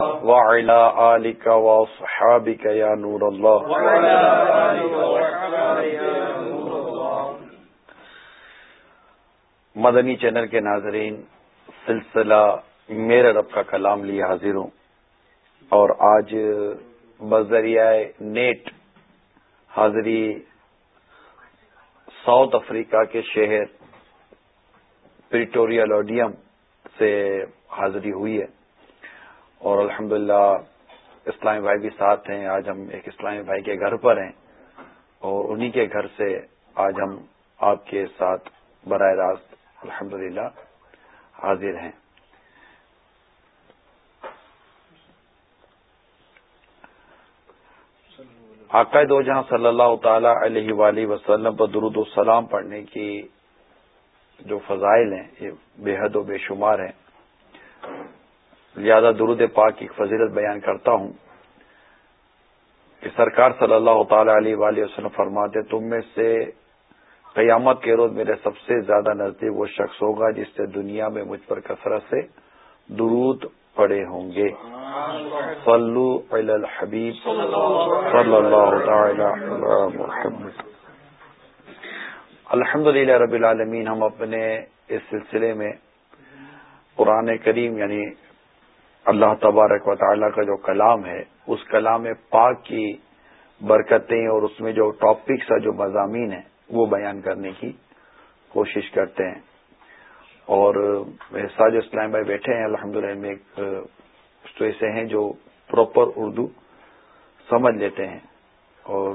وعلى آلك وصحابك يا نور الله. مدنی چینل کے ناظرین، سلسلہ میرے رب کا کلام لیے حاضر ہوں۔ اور آج بذریعہ نیٹ حاضری ساؤتھ افریقہ کے شہر پریٹوریل اوڈیم سے حاضری ہوئی ہے۔ اور الحمد اسلامی بھائی بھی ساتھ ہیں۔ آج ہم ایک اسلامی بھائی کے گھر پر ہیں اور انہی کے گھر سے آج ہم آپ کے ساتھ براہ راست الحمد حاضر ہیں۔ عقائد دو جہاں صلی اللہ تعالی علیہ وآلہ وسلم پر درود السلام پڑھنے کی جو فضائل ہیں، یہ بے حد و بے شمار ہیں۔ لہذا درود پاک کی فضیلت بیان کرتا ہوں کہ سرکار صلی اللہ تعالی علیہ وآلہ وسلم فرماتے تم میں سے قیامت کے روز میرے سب سے زیادہ نزدیک وہ شخص ہوگا جس سے دنیا میں مجھ پر کثرت سے درود پڑے ہوں گے۔ صلو علی الحبیب صلی اللہ تعالی محمد۔ الحمد رب العالمین، ہم اپنے اس سلسلے میں قرآن کریم یعنی اللہ تبارک و تعالیٰ کا جو کلام ہے، اس کلام پاک کی برکتیں اور اس میں جو ٹاپکس جو مضامین ہیں، وہ بیان کرنے کی کوشش کرتے ہیں۔ اور ساج اسلام بھائی بیٹھے ہیں الحمد للہ میں ایک تو ایسے ہیں جو پراپر اردو سمجھ لیتے ہیں۔ اور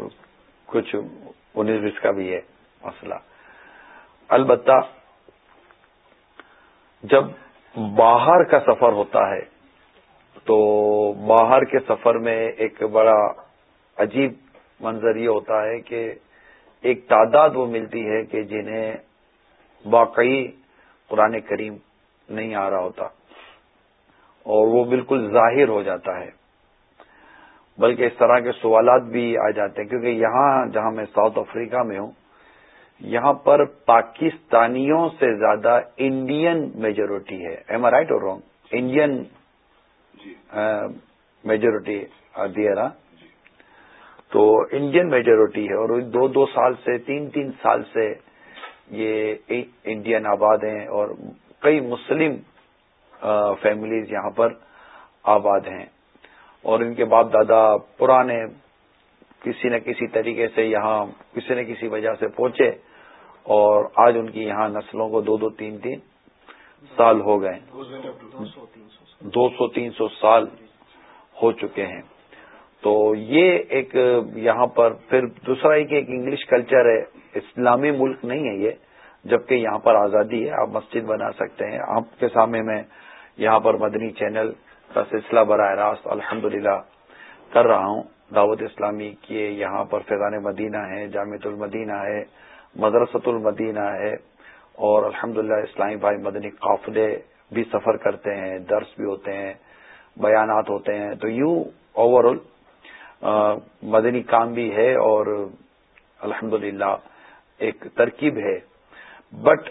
کچھ انیس بیس کا بھی ہے مسئلہ۔ البتہ جب باہر کا سفر ہوتا ہے تو باہر کے سفر میں ایک بڑا عجیب منظر یہ ہوتا ہے کہ ایک تعداد وہ ملتی ہے کہ جنہیں واقعی قرآن کریم نہیں آ رہا ہوتا اور وہ بالکل ظاہر ہو جاتا ہے۔ بلکہ اس طرح کے سوالات بھی آ جاتے ہیں کیونکہ یہاں جہاں میں ساؤتھ افریقہ میں ہوں، یہاں پر پاکستانیوں سے زیادہ انڈین میجورٹی ہے۔ ایم آر رائٹ اور رانگ انڈین جی۔ میجورٹی دیرا تو انڈین میجورٹی ہے اور دو دو سال سے، تین تین سال سے یہ انڈین آباد ہیں اور کئی مسلم فیملیز یہاں پر آباد ہیں۔ اور ان کے باپ دادا پرانے کسی نہ کسی طریقے سے یہاں، کسی نہ کسی وجہ سے پہنچے اور آج ان کی یہاں نسلوں کو دو دو تین تین سال ہو گئے۔ دو سو تین سو سال ہو چکے ہیں۔ تو یہ ایک یہاں پر پھر دوسرا ایک انگلش کلچر ہے۔ اسلامی ملک نہیں ہے یہ، جبکہ یہاں پر آزادی ہے۔ آپ مسجد بنا سکتے ہیں۔ آپ کے سامنے میں یہاں پر مدنی چینل کا سلسلہ براہ راست الحمد کر رہا ہوں۔ دعوت اسلامی کے یہاں پر فیضان مدینہ ہے جامع المدینہ ہے، مدرسۃ المدینہ ہے۔ اور الحمد اسلامی بھائی مدنی قافلے بھی سفر کرتے ہیں، درس بھی ہوتے ہیں، بیانات ہوتے ہیں۔ تو یوں اوور آل مدنی کام بھی ہے اور الحمد ایک ترکیب ہے۔ بٹ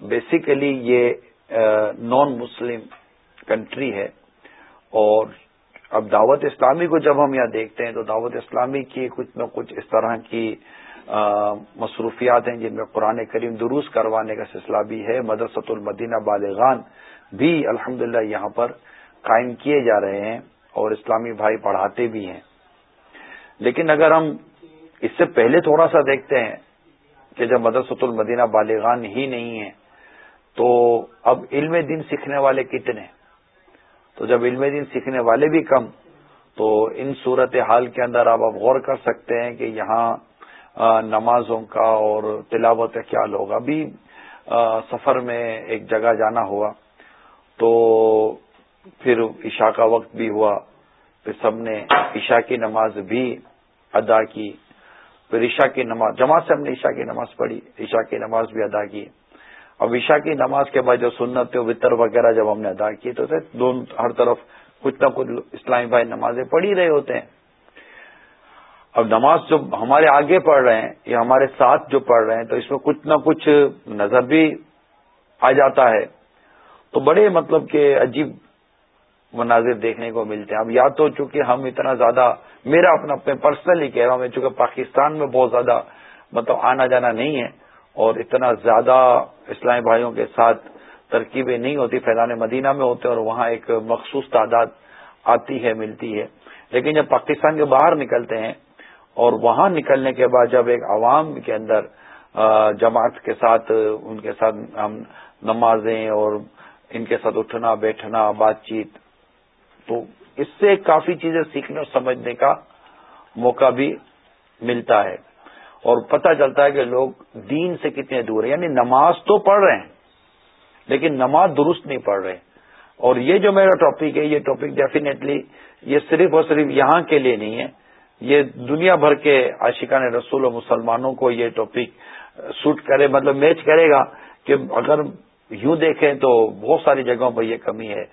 بیسیکلی یہ نان مسلم کنٹری ہے۔ اور اب دعوت اسلامی کو جب ہم یہاں دیکھتے ہیں تو دعوت اسلامی کی کچھ نہ کچھ اس طرح کی مصروفیات ہیں جن میں قرآن کریم دروس کروانے کا سلسلہ بھی ہے، مدرسۃ المدینہ بالغان بھی الحمد یہاں پر قائم کیے جا رہے ہیں اور اسلامی بھائی پڑھاتے بھی ہیں۔ لیکن اگر ہم اس سے پہلے تھوڑا سا دیکھتے ہیں کہ جب مدرسۃ المدینہ بالغان ہی نہیں ہے تو اب علم دن سیکھنے والے کتنے؟ تو جب علم دن سیکھنے والے بھی کم، تو ان صورت حال کے اندر آپ اب غور کر سکتے ہیں کہ یہاں نمازوں کا اور تلاوت کیا لوگ؟ ابھی سفر میں ایک جگہ جانا ہوا، تو پھر عشاء کا وقت بھی ہوا، پھر سب نے عشاء کی نماز بھی ادا کی، پھر عشاء کی نماز، جماعت سے ہم نے عشاء کی نماز پڑھی، عشاء کی نماز بھی ادا کی۔ اب عشاء کی نماز کے بعد جو سنت وطر وغیرہ جب ہم نے ادا کی، تو دونوں ہر طرف کچھ نہ کچھ اسلامی بھائی نمازیں پڑھی رہے ہوتے ہیں۔ اب نماز جو ہمارے آگے پڑھ رہے ہیں یا ہمارے ساتھ جو پڑھ رہے ہیں تو اس میں کچھ نہ کچھ نظر بھی آ جاتا ہے۔ تو بڑے مطلب کہ عجیب مناظر دیکھنے کو ملتے ہیں۔ اب یا تو چونکہ ہم اتنا زیادہ، میرا اپنا اپنے پرسنلی کہہ رہا ہوں، میں چونکہ پاکستان میں بہت زیادہ مطلب آنا جانا نہیں ہے اور اتنا زیادہ اسلامی بھائیوں کے ساتھ ترکیبیں نہیں ہوتی، فیضان مدینہ میں ہوتے اور وہاں ایک مخصوص تعداد آتی ہے، ملتی ہے۔ لیکن جب پاکستان کے باہر نکلتے ہیں اور وہاں نکلنے کے بعد جب ایک عوام کے اندر جماعت کے ساتھ، ان کے ساتھ ہم نمازیں اور ان کے ساتھ اٹھنا، بیٹھنا، بات چیت، تو اس سے کافی چیزیں سیکھنے اور سمجھنے کا موقع بھی ملتا ہے۔ اور پتہ چلتا ہے کہ لوگ دین سے کتنے دور ہیں یعنی نماز تو پڑھ رہے ہیں، لیکن نماز درست نہیں پڑھ رہے۔ اور یہ جو میرا ٹاپک ہے، یہ ٹاپک ڈیفینیٹلی یہ صرف اور صرف یہاں کے لیے نہیں ہے۔ یہ دنیا بھر کے عاشقان رسول و مسلمانوں کو یہ ٹاپک سوٹ کرے مطلب میچ کرے گا کہ اگر یوں دیکھیں تو بہت ساری جگہوں پر یہ کمی ہے۔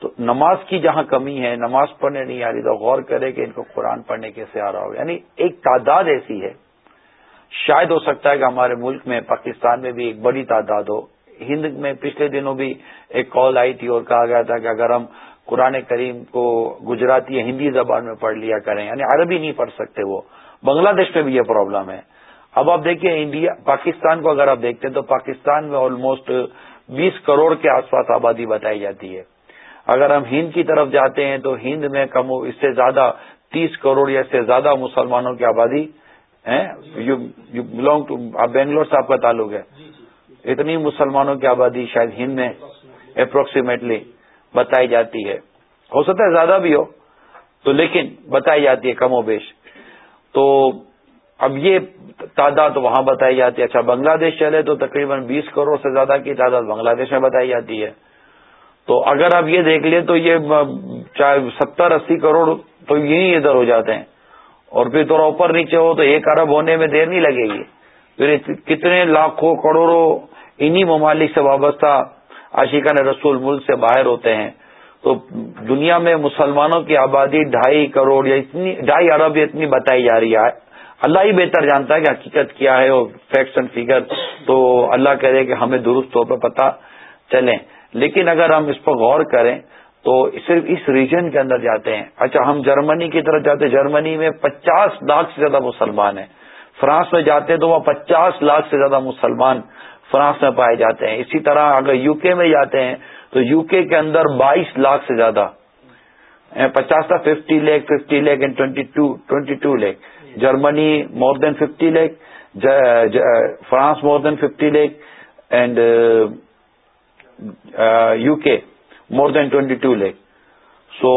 تو نماز کی جہاں کمی ہے، نماز پڑھنے نہیں آ رہی، تو غور کرے کہ ان کو قرآن پڑھنے کیسے آ رہا ہو۔ یعنی ایک تعداد ایسی ہے۔ شاید ہو سکتا ہے کہ ہمارے ملک میں، پاکستان میں بھی ایک بڑی تعداد ہو۔ ہند میں پچھلے دنوں بھی ایک کال آئی تھی اور کہا گیا تھا کہ اگر ہم قرآن کریم کو گجراتی یا ہندی زبان میں پڑھ لیا کریں یعنی عربی نہیں پڑھ سکتے وہ۔ بنگلہ دیش میں بھی یہ پرابلم ہے۔ اب آپ دیکھیے انڈیا پاکستان کو اگر آپ دیکھتے ہیں تو پاکستان میں آلموسٹ بیس کروڑ کے آس پاس آبادی بتائی جاتی ہے۔ اگر ہم ہند کی طرف جاتے ہیں تو ہند میں کم اس سے زیادہ تیس کروڑ یا اس سے زیادہ مسلمانوں کی آبادی یو بلونگ ٹو بنگلور سے آپ کا تعلق ہے۔ اتنی مسلمانوں کی آبادی شاید ہند میں اپروکسیمیٹلی بتائی جاتی ہے۔ ہو سکتا ہے زیادہ بھی ہو، تو لیکن بتائی جاتی ہے کم و بیش۔ تو اب یہ تعداد وہاں بتائی جاتی ہے۔ اچھا بنگلہ دیش چلے تو تقریباً بیس کروڑ سے زیادہ کی تعداد بنگلہ دیش میں بتائی جاتی ہے۔ تو اگر آپ یہ دیکھ لیں تو یہ چاہے ستر اسی کروڑ تو یہی ادھر ہو جاتے ہیں۔ اور پھر تھوڑا اوپر نیچے ہو تو ایک ارب ہونے میں دیر نہیں لگے گی۔ پھر کتنے لاکھوں کروڑوں انہی ممالک سے وابستہ عاشقان رسول ملک سے باہر ہوتے ہیں، تو دنیا میں مسلمانوں کی آبادی ڈھائی کروڑ یا اتنی، ڈھائی ارب اتنی بتائی جا رہی ہے۔ اللہ ہی بہتر جانتا ہے کہ حقیقت کیا ہے اور فیکٹس اینڈ فیگر تو اللہ کہہ رہے کہ ہمیں درست طور پہ پتہ چلیں لیکن اگر ہم اس پر غور کریں تو صرف اس ریجن کے اندر جاتے ہیں۔ اچھا ہم جرمنی کی طرف جاتے ہیں۔ جرمنی میں پچاس لاکھ سے زیادہ مسلمان ہیں۔ فرانس میں جاتے ہیں تو وہاں پچاس لاکھ سے زیادہ مسلمان فرانس میں پائے جاتے ہیں۔ اسی طرح اگر یو کے میں جاتے ہیں تو یو کے کے اندر بائیس لاکھ سے زیادہ۔ یعنی پچاس تھا fifty lakh fifty lakh and twenty two twenty two lakh Germany more than fifty lakh France more than fifty lakh and U K more than twenty two lakh so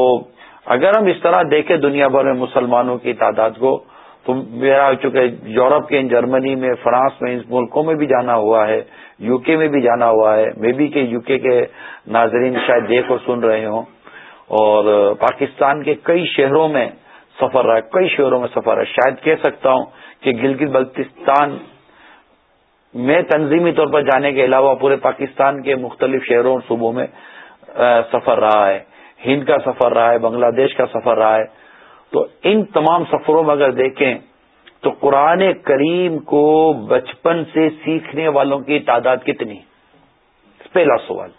اگر ہم اس طرح دیکھیں دنیا بھر میں مسلمانوں کی تعداد کو تو میرا چونکہ یورپ کے جرمنی میں، فرانس میں ان ملکوں میں بھی جانا ہوا ہے یو کے میں بھی جانا ہوا ہے مے بی کہ یو کے کے ناظرین شاید دیکھ اور سن رہے ہوں۔ اور پاکستان کے کئی شہروں میں سفر رہا ہے، کئی شہروں میں سفر ہے۔ شاید کہہ سکتا ہوں کہ گلگت بلتستان میں تنظیمی طور پر جانے کے علاوہ پورے پاکستان کے مختلف شہروں اور صوبوں میں سفر رہا ہے۔ ہند کا سفر رہا ہے، بنگلہ دیش کا سفر رہا ہے۔ تو ان تمام سفروں میں اگر دیکھیں تو قرآن کریم کو بچپن سے سیکھنے والوں کی تعداد کتنی پہلا سوال۔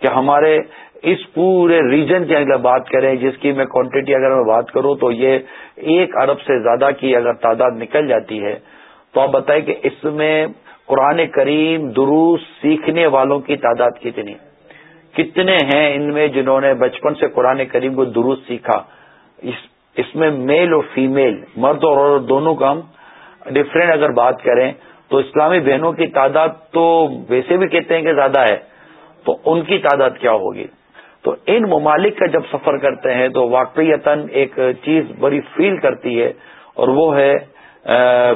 کہ ہمارے اس پورے ریجن کی اگر بات کریں، جس کی میں کوانٹٹی اگر میں بات کروں تو یہ ایک ارب سے زیادہ کی اگر تعداد نکل جاتی ہے، تو آپ بتائیں کہ اس میں قرآن کریم دروس سیکھنے والوں کی تعداد کتنی کتنے ہیں ان میں جنہوں نے بچپن سے قرآن کریم کو درست سیکھا؟ اس اس میں میل اور فیمیل مرد اور عورت، دونوں کا ہم ڈفرینٹ اگر بات کریں، تو اسلامی بہنوں کی تعداد تو ویسے بھی کہتے ہیں کہ زیادہ ہے، تو ان کی تعداد کیا ہوگی؟ تو ان ممالک کا جب سفر کرتے ہیں، تو واقعیتاً ایک چیز بڑی فیل کرتی ہے، اور وہ ہے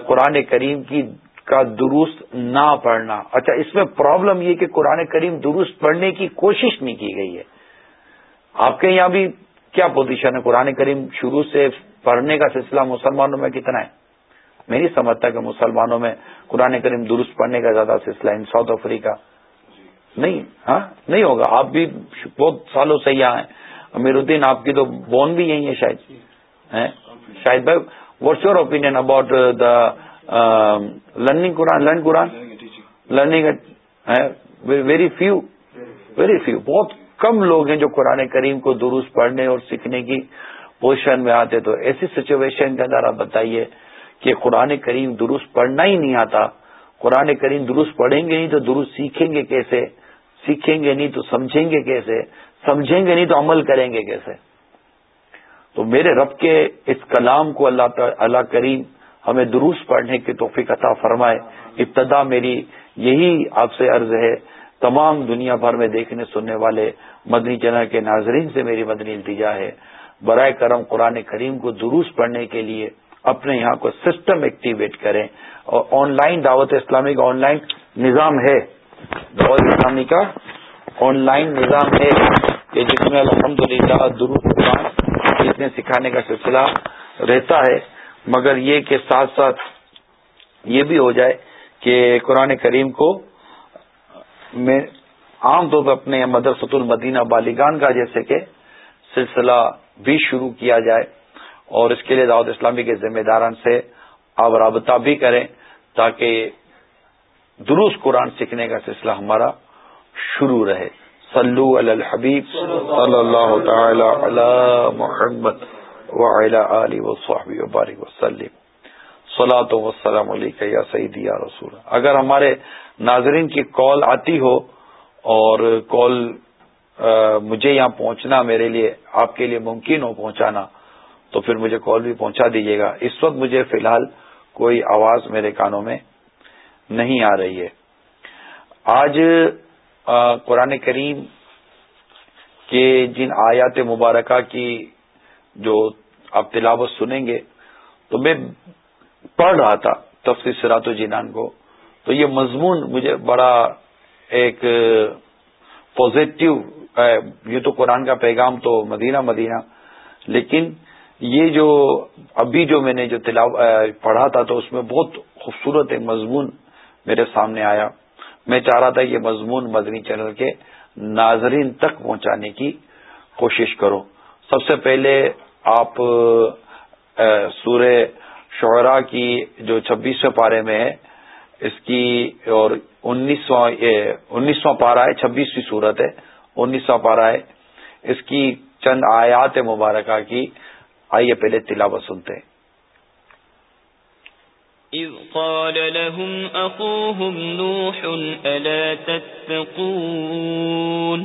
قرآن کریم کی کا درست نہ پڑھنا۔ اچھا اس میں پرابلم یہ کہ قرآن کریم درست پڑھنے کی کوشش نہیں کی گئی ہے۔ آپ کے یہاں بھی کیا پوزیشن ہے؟ قرآن کریم شروع سے پڑھنے کا سلسلہ مسلمانوں میں کتنا ہے؟ میں نہیں سمجھتا کہ مسلمانوں میں قرآن کریم درست پڑھنے کا زیادہ سلسلہ ان ساؤتھ افریقہ۔ نہیں ہاں نہیں ہوگا۔ آپ بھی بہت سالوں سے یہاں ہیں۔ امیر الدین آپ کی تو بون بھی یہی ہے شاید۔ شاید بھائی what's your opinion about the learning Quran learn Quran? Learning very few very few بہت کم لوگ ہیں جو قرآن کریم کو درست پڑھنے اور سیکھنے کی پوزیشن میں آتے تو ایسی سچویشن کے اندر آپ بتائیے کہ قرآن کریم درست پڑھنا ہی نہیں آتا۔ قرآن کریم درست پڑھیں گے نہیں تو درست سیکھیں گے کیسے؟ سیکھیں گے نہیں تو سمجھیں گے کیسے؟ سمجھیں گے نہیں تو عمل کریں گے کیسے؟ تو میرے رب کے اس کلام کو اللہ اللہ کریم ہمیں درست پڑھنے کی توفیق عطا فرمائے۔ ابتدا میری یہی آپ سے عرض ہے، تمام دنیا بھر میں دیکھنے سننے والے مدنی چینل کے ناظرین سے میری مدنی التجا ہے۔ برائے کرم قرآن کریم کو درست پڑھنے کے لیے اپنے یہاں کو سسٹم ایکٹیویٹ کریں۔ اور آن لائن دعوت اسلامی کا آن لائن نظام ہے۔ دعوت اسلامی کا آن لائن نظام ہے کہ جس میں الحمد للہ درست قرآن سیکھنے سکھانے کا سلسلہ رہتا ہے مگر یہ کہ ساتھ ساتھ یہ بھی ہو جائے کہ قرآن کریم کو میں عام طور پر اپنے مدرسۃ المدینہ بالیگان کا جیسے کہ سلسلہ بھی شروع کیا جائے اور اس کے لیے دعوت اسلامی کے ذمہ داران سے آپ رابطہ بھی کریں تاکہ درست قرآن سیکھنے کا سلسلہ ہمارا شروع رہے۔ صلو علی الحبیب صلی اللہ تعالی علی محمد۔ علی وبارک وسلم۔ صلاۃ وسلم علیہ یا سعیدی یا رسول۔ اگر ہمارے ناظرین کی کال آتی ہو اور کال مجھے یہاں پہنچنا، میرے لیے آپ کے لیے ممکن ہو پہنچانا، تو پھر مجھے کال بھی پہنچا دیجیے گا۔ اس وقت مجھے فی الحال کوئی آواز میرے کانوں میں نہیں آ رہی ہے۔ آج قرآن کریم کے جن آیات مبارکہ کی جو آپ تلاوت سنیں گے۔ تو میں پڑھ رہا تھا تفصیل سرات و جینان کو۔ تو یہ مضمون مجھے بڑا ایک پازیٹو یہ تو قرآن کا پیغام تو مدینہ مدینہ۔ لیکن یہ جو ابھی جو میں نے جو تلاو پڑھا تھا تو اس میں بہت خوبصورت ایک مضمون میرے سامنے آیا۔ میں چاہ رہا تھا یہ مضمون مدنی چینل کے ناظرین تک پہنچانے کی کوشش کروں۔ سب سے پہلے آپ سورہ شعرا کی جو چھبیسویں پارے میں ہے، اس کی اور انیسواں انیسواں پارا ہے، چھبیسویں صورت ہے، انیسواں پارا ہے۔ اس کی چند آیات مبارکہ کی، آئیے پہلے تلاوت سنتے ہیں۔ إذ قال لهم أخوهم نوح ألا تتقون؟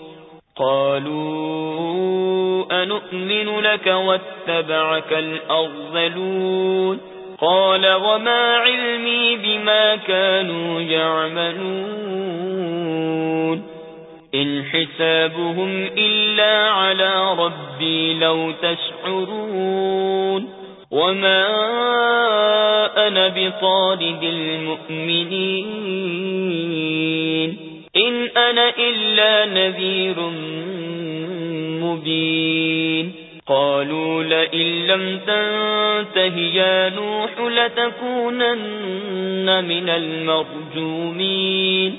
قالوا أنؤمن لك واتبعك الأرذلون قال وما علمي بما كانوا يعملون إن حسابهم إلا على ربي لو تشعرون وما أنا بطارد المؤمنين إن أنا إلا نذير مبين. قالوا لئن لم تنته يا نوح لتكونن من المرجومين.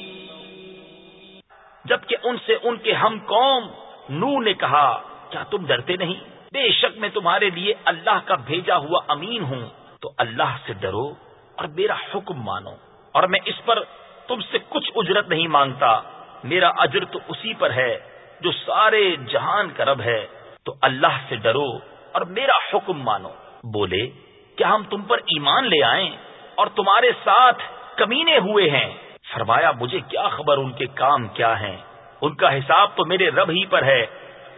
جبکہ ان سے ان کے ہم قوم نو نے کہا، کیا تم ڈرتے نہیں؟ بے شک میں تمہارے لیے اللہ کا بھیجا ہوا امین ہوں۔ تو اللہ سے ڈرو اور میرا حکم مانو اور میں اس پر تم سے کچھ اجرت نہیں مانگتا۔ میرا اجر تو اسی پر ہے جو سارے جہان کا رب ہے۔ تو اللہ سے ڈرو اور میرا حکم مانو۔ بولے، کیا ہم تم پر ایمان لے آئیں اور تمہارے ساتھ کمینے ہوئے ہیں؟ فرمایا، مجھے کیا خبر؟ ان کے کام کیا ہیں؟ ان کا حساب تو میرے رب ہی پر ہے۔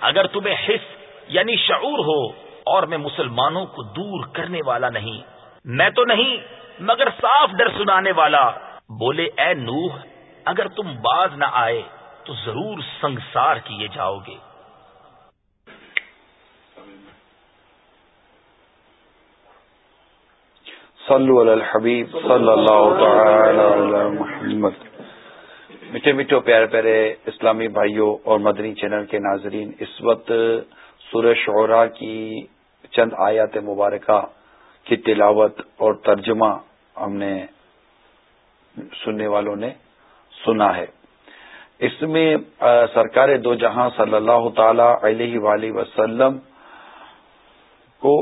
اگر تمہیں حص یعنی شعور ہو اور میں مسلمانوں کو دور کرنے والا نہیں، میں تو نہیں، مگر صاف ڈر سنانے والا۔ بولے، اے نوح، اگر تم باز نہ آئے تو ضرور سنگسار کیے جاؤ گے. صلو علی الحبیب صلی اللہ تعالی علی محمد۔ میٹھے میٹھے پیارے پیارے اسلامی بھائیوں اور مدنی چینل کے ناظرین، اس وقت سورہ شعرا کی چند آیات مبارکہ کی تلاوت اور ترجمہ ہم نے سننے والوں نے سنا ہے۔ اس میں سرکار دو جہاں صلی اللہ تعالی علیہ وآلہ وسلم کو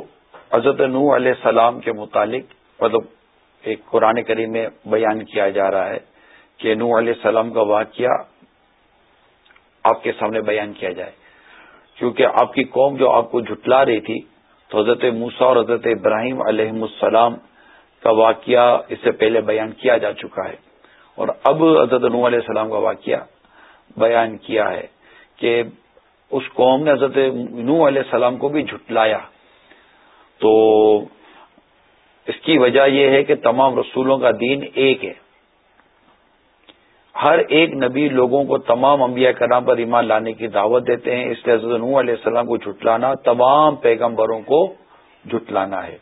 حضرت نو علیہ السلام کے متعلق مطلب ایک قرآن کریم میں بیان کیا جا رہا ہے کہ نو علیہ السلام کا واقعہ آپ کے سامنے بیان کیا جائے۔ کیونکہ آپ کی قوم جو آپ کو جھٹلا رہی تھی، تو حضرت موسا اور حضرت ابراہیم علیہ السلام کا واقعہ اس سے پہلے بیان کیا جا چکا ہے اور اب حضرت نو علیہ السلام کا واقعہ بیان کیا ہے کہ اس قوم نے حضرت نو علیہ السلام کو بھی جھٹلایا۔ تو اس کی وجہ یہ ہے کہ تمام رسولوں کا دین ایک ہے۔ ہر ایک نبی لوگوں کو تمام انبیاء کرام پر ایمان لانے کی دعوت دیتے ہیں، اس لیے حضرت نو علیہ السلام کو جھٹلانا، تمام پیغمبروں کو جھٹلانا ہے۔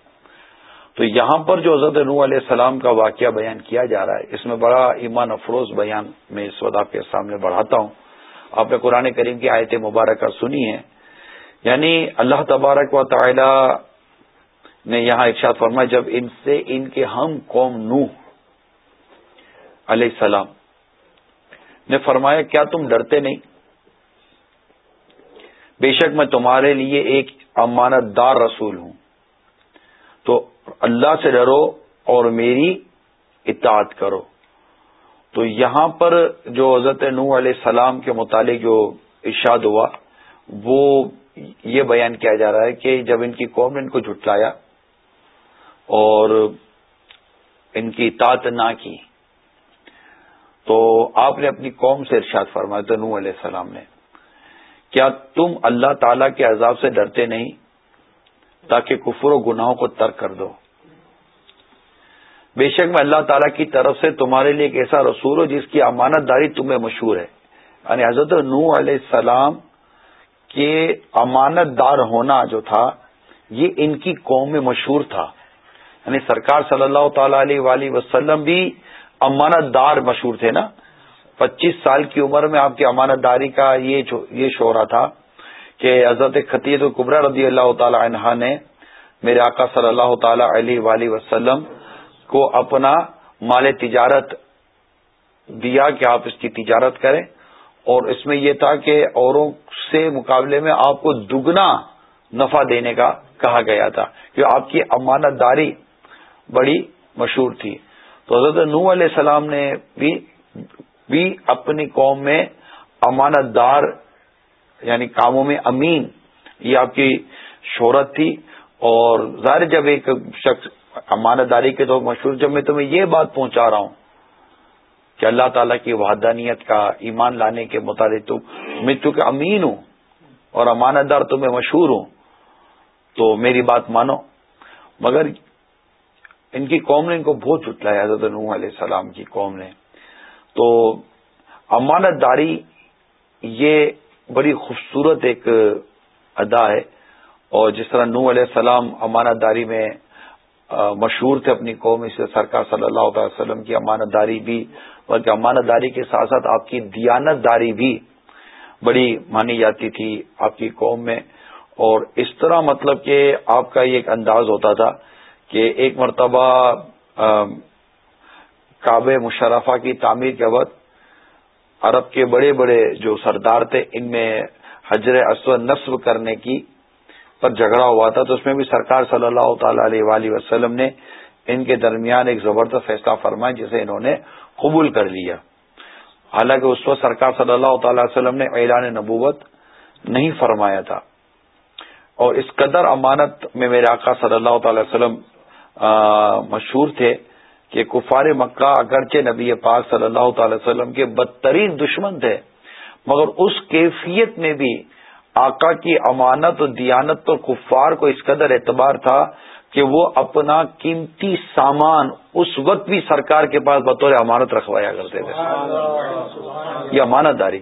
تو یہاں پر جو حضرت نو علیہ السلام کا واقعہ بیان کیا جا رہا ہے، اس میں بڑا ایمان افروز بیان میں اس وقت آپ کے سامنے بڑھاتا ہوں۔ آپ نے قرآن کریم کی آیت مبارکہ سنی ہے۔ یعنی اللہ تبارک و تعالی نے یہاں ارشاد فرمایا، جب ان سے ان کے ہم قوم نو علیہ السلام نے فرمایا، کیا تم ڈرتے نہیں؟ بے شک میں تمہارے لیے ایک امانت دار رسول ہوں۔ تو اللہ سے ڈرو اور میری اطاعت کرو۔ تو یہاں پر جو حضرت نو علیہ السلام کے متعلق جو ارشاد ہوا، وہ یہ بیان کیا جا رہا ہے کہ جب ان کی قوم نے ان کو جھٹلایا اور ان کی اطاعت نہ کی، تو آپ نے اپنی قوم سے ارشاد فرمایا تو نو علیہ السلام نے۔ کیا تم اللہ تعالی کے عذاب سے ڈرتے نہیں تاکہ کفر و گناہوں کو ترک کر دو؟ بے شک میں اللہ تعالیٰ کی طرف سے تمہارے لیے ایک ایسا رسول ہو جس کی امانت داری تمہیں مشہور ہے۔ یعنی حضرت نو علیہ السلام کے امانت دار ہونا جو تھا، یہ ان کی قوم میں مشہور تھا۔ یعنی سرکار صلی اللہ تعالی علیہ وآلہ وسلم بھی امانت دار مشہور تھے نا۔ پچیس سال کی عمر میں آپ کی امانت داری کا یہ شعرا تھا کہ حضرت خطیت القبرہ رضی اللہ تعالی عنہا نے میرے آقا صلی اللہ تعالی علیہ وآلہ وسلم کو اپنا مال تجارت دیا کہ آپ اس کی تجارت کریں۔ اور اس میں یہ تھا کہ اوروں سے مقابلے میں آپ کو دگنا نفع دینے کا کہا گیا تھا کہ آپ کی امانت داری بڑی مشہور تھی۔ تو حضرت نو علیہ السلام نے بھی بھی اپنی قوم میں امانت دار یعنی کاموں میں امین یہ آپ کی شہرت تھی۔ اور ظاہر جب ایک شخص امانت داری کے تو مشہور جب میں تمہیں یہ بات پہنچا رہا ہوں کہ اللہ تعالیٰ کی وحدانیت کا ایمان لانے کے مطابق تم میں چونکہ امین ہوں اور امانت دار تمہیں مشہور ہوں، تو میری بات مانو۔ مگر ان کی قوم نے ان کو بہت جٹلایا حضرت نوح علیہ السلام کی قوم نے۔ تو امانت داری یہ بڑی خوبصورت ایک ادا ہے اور جس طرح نو علیہ السلام امانت داری میں مشہور تھے اپنی قوم، اس سے سرکار صلی اللہ تعالی وسلم کی امانت داری بھی، بلکہ امانت داری کے ساتھ ساتھ آپ کی دیانت داری بھی بڑی مانی جاتی تھی آپ کی قوم میں۔ اور اس طرح مطلب کہ آپ کا یہ ایک انداز ہوتا تھا کہ ایک مرتبہ کعبہ مشرفہ کی تعمیر کے وقت عرب کے بڑے بڑے جو سردار تھے، ان میں حجر اسود نصب کرنے کی پر جھگڑا ہوا تھا تو اس میں بھی سرکار صلی اللہ تعالی علیہ وآلہ وسلم نے ان کے درمیان ایک زبردست فیصلہ فرمایا جسے انہوں نے قبول کر لیا۔ حالانکہ اس وقت سرکار صلی اللہ تعالی وسلم نے اعلان نبوت نہیں فرمایا تھا۔ اور اس قدر امانت میں میرے آقا صلی اللہ تعالی وسلم مشہور تھے کہ کفار مکہ اگرچہ نبی پاک صلی اللہ تعالی وسلم کے بدترین دشمن تھے، مگر اس کیفیت میں بھی آقا کی امانت و دیانت اور کفار کو اس قدر اعتبار تھا کہ وہ اپنا قیمتی سامان اس وقت بھی سرکار کے پاس بطور امانت رکھوایا کرتے تھے۔ یہ امانت داری۔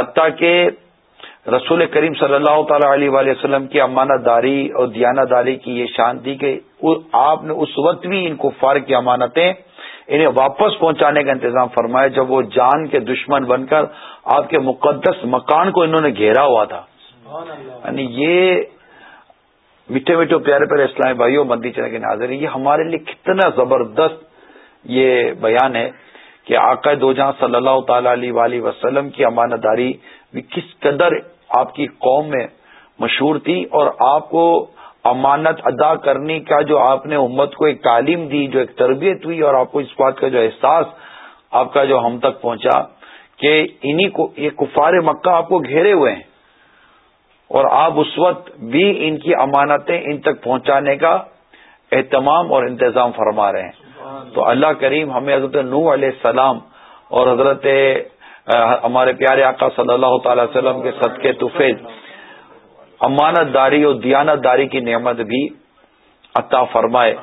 حتیٰ کہ رسول کریم صلی اللہ تعالی علیہ وآلہ وسلم کی امانت داری اور دیانت داری کی یہ شان تھی کہ آپ نے اس وقت بھی ان کفار کی امانتیں انہیں واپس پہنچانے کا انتظام فرمایا جب وہ جان کے دشمن بن کر آپ کے مقدس مکان کو انہوں نے گھیرا ہوا تھا۔ یعنی یہ میٹھے میٹھے پیارے پیارے اسلامی بھائیوں بندی چنے کے ناظر یہ ہمارے لیے کتنا زبردست یہ بیان ہے کہ آقا دو جہاں صلی اللہ تعالی علیہ وسلم کی امانت داری بھی کس قدر آپ کی قوم میں مشہور تھی اور آپ کو امانت ادا کرنے کا جو آپ نے امت کو ایک تعلیم دی جو ایک تربیت ہوئی اور آپ کو اس بات کا جو احساس آپ کا جو ہم تک پہنچا کہ انہی کو یہ کفار مکہ آپ کو گھیرے ہوئے ہیں اور آپ اس وقت بھی ان کی امانتیں ان تک پہنچانے کا اہتمام اور انتظام فرما رہے ہیں۔ تو اللہ کریم ہمیں حضرت نو علیہ السلام اور حضرت ہمارے پیارے آقا صلی اللہ تعالی وسلم کے صدقے توفید امانت داری اور دیانت داری کی نعمت بھی عطا فرمائے۔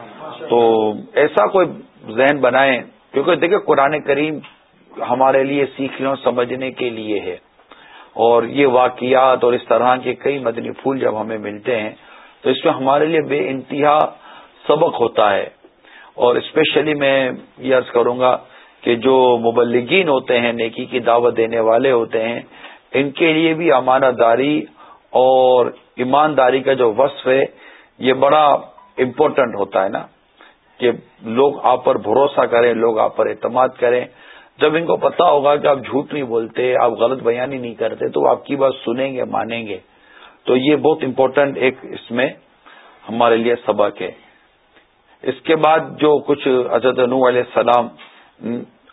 تو ایسا کوئی ذہن بنائیں، کیونکہ دیکھیں قرآن کریم ہمارے لیے سیکھنے اور سمجھنے کے لیے ہے۔ اور یہ واقعات اور اس طرح کے کئی مدنی پھول جب ہمیں ملتے ہیں، تو اس میں ہمارے لیے بے انتہا سبق ہوتا ہے۔ اور اسپیشلی میں یہ عرض کروں گا کہ جو مبلگین ہوتے ہیں، نیکی کی دعوت دینے والے ہوتے ہیں، ان کے لیے بھی امانت داری اور ایمانداری کا جو وصف ہے، یہ بڑا امپورٹنٹ ہوتا ہے نا، کہ لوگ آپ پر بھروسہ کریں، لوگ آپ پر اعتماد کریں۔ جب ان کو پتا ہوگا کہ آپ جھوٹ نہیں بولتے، آپ غلط بیانی نہیں کرتے، تو آپ کی بات سنیں گے، مانیں گے۔ تو یہ بہت امپورٹنٹ ایک اس میں ہمارے لیے سبق ہے۔ اس کے بعد جو کچھ حضرت نو علیہ السلام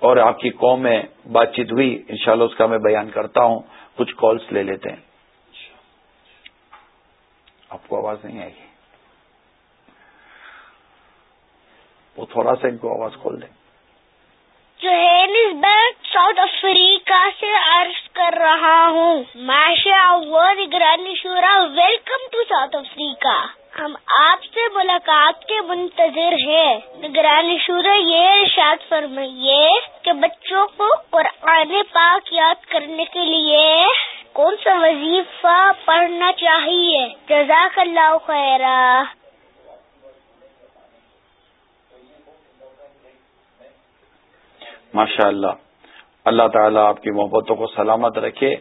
اور آپ کی قوم میں بات چیت ہوئی، انشاءاللہ اس کا میں بیان کرتا ہوں، کچھ کالس لے لیتے ہیں۔ آپ کو آواز نہیں آئے گی۔ وہ تھوڑا سا ان کو آواز کھول دیں۔ بینک ساؤتھ افریقہ سے عرض کر رہا ہوں۔ ماشاء اللہ نگرانی شورا ویلکم ٹو ساؤتھ افریقہ ہم آپ سے ملاقات کے منتظر ہیں۔ نگرانی شورا، یہ ارشاد فرمائیے کہ بچوں کو قرآن پاک یاد کرنے کے لیے کون سا وظیفہ پڑھنا چاہیے؟ جزاک اللہ خیرہ ماشاء اللہ اللہ تعالیٰ آپ کی محبتوں کو سلامت رکھے۔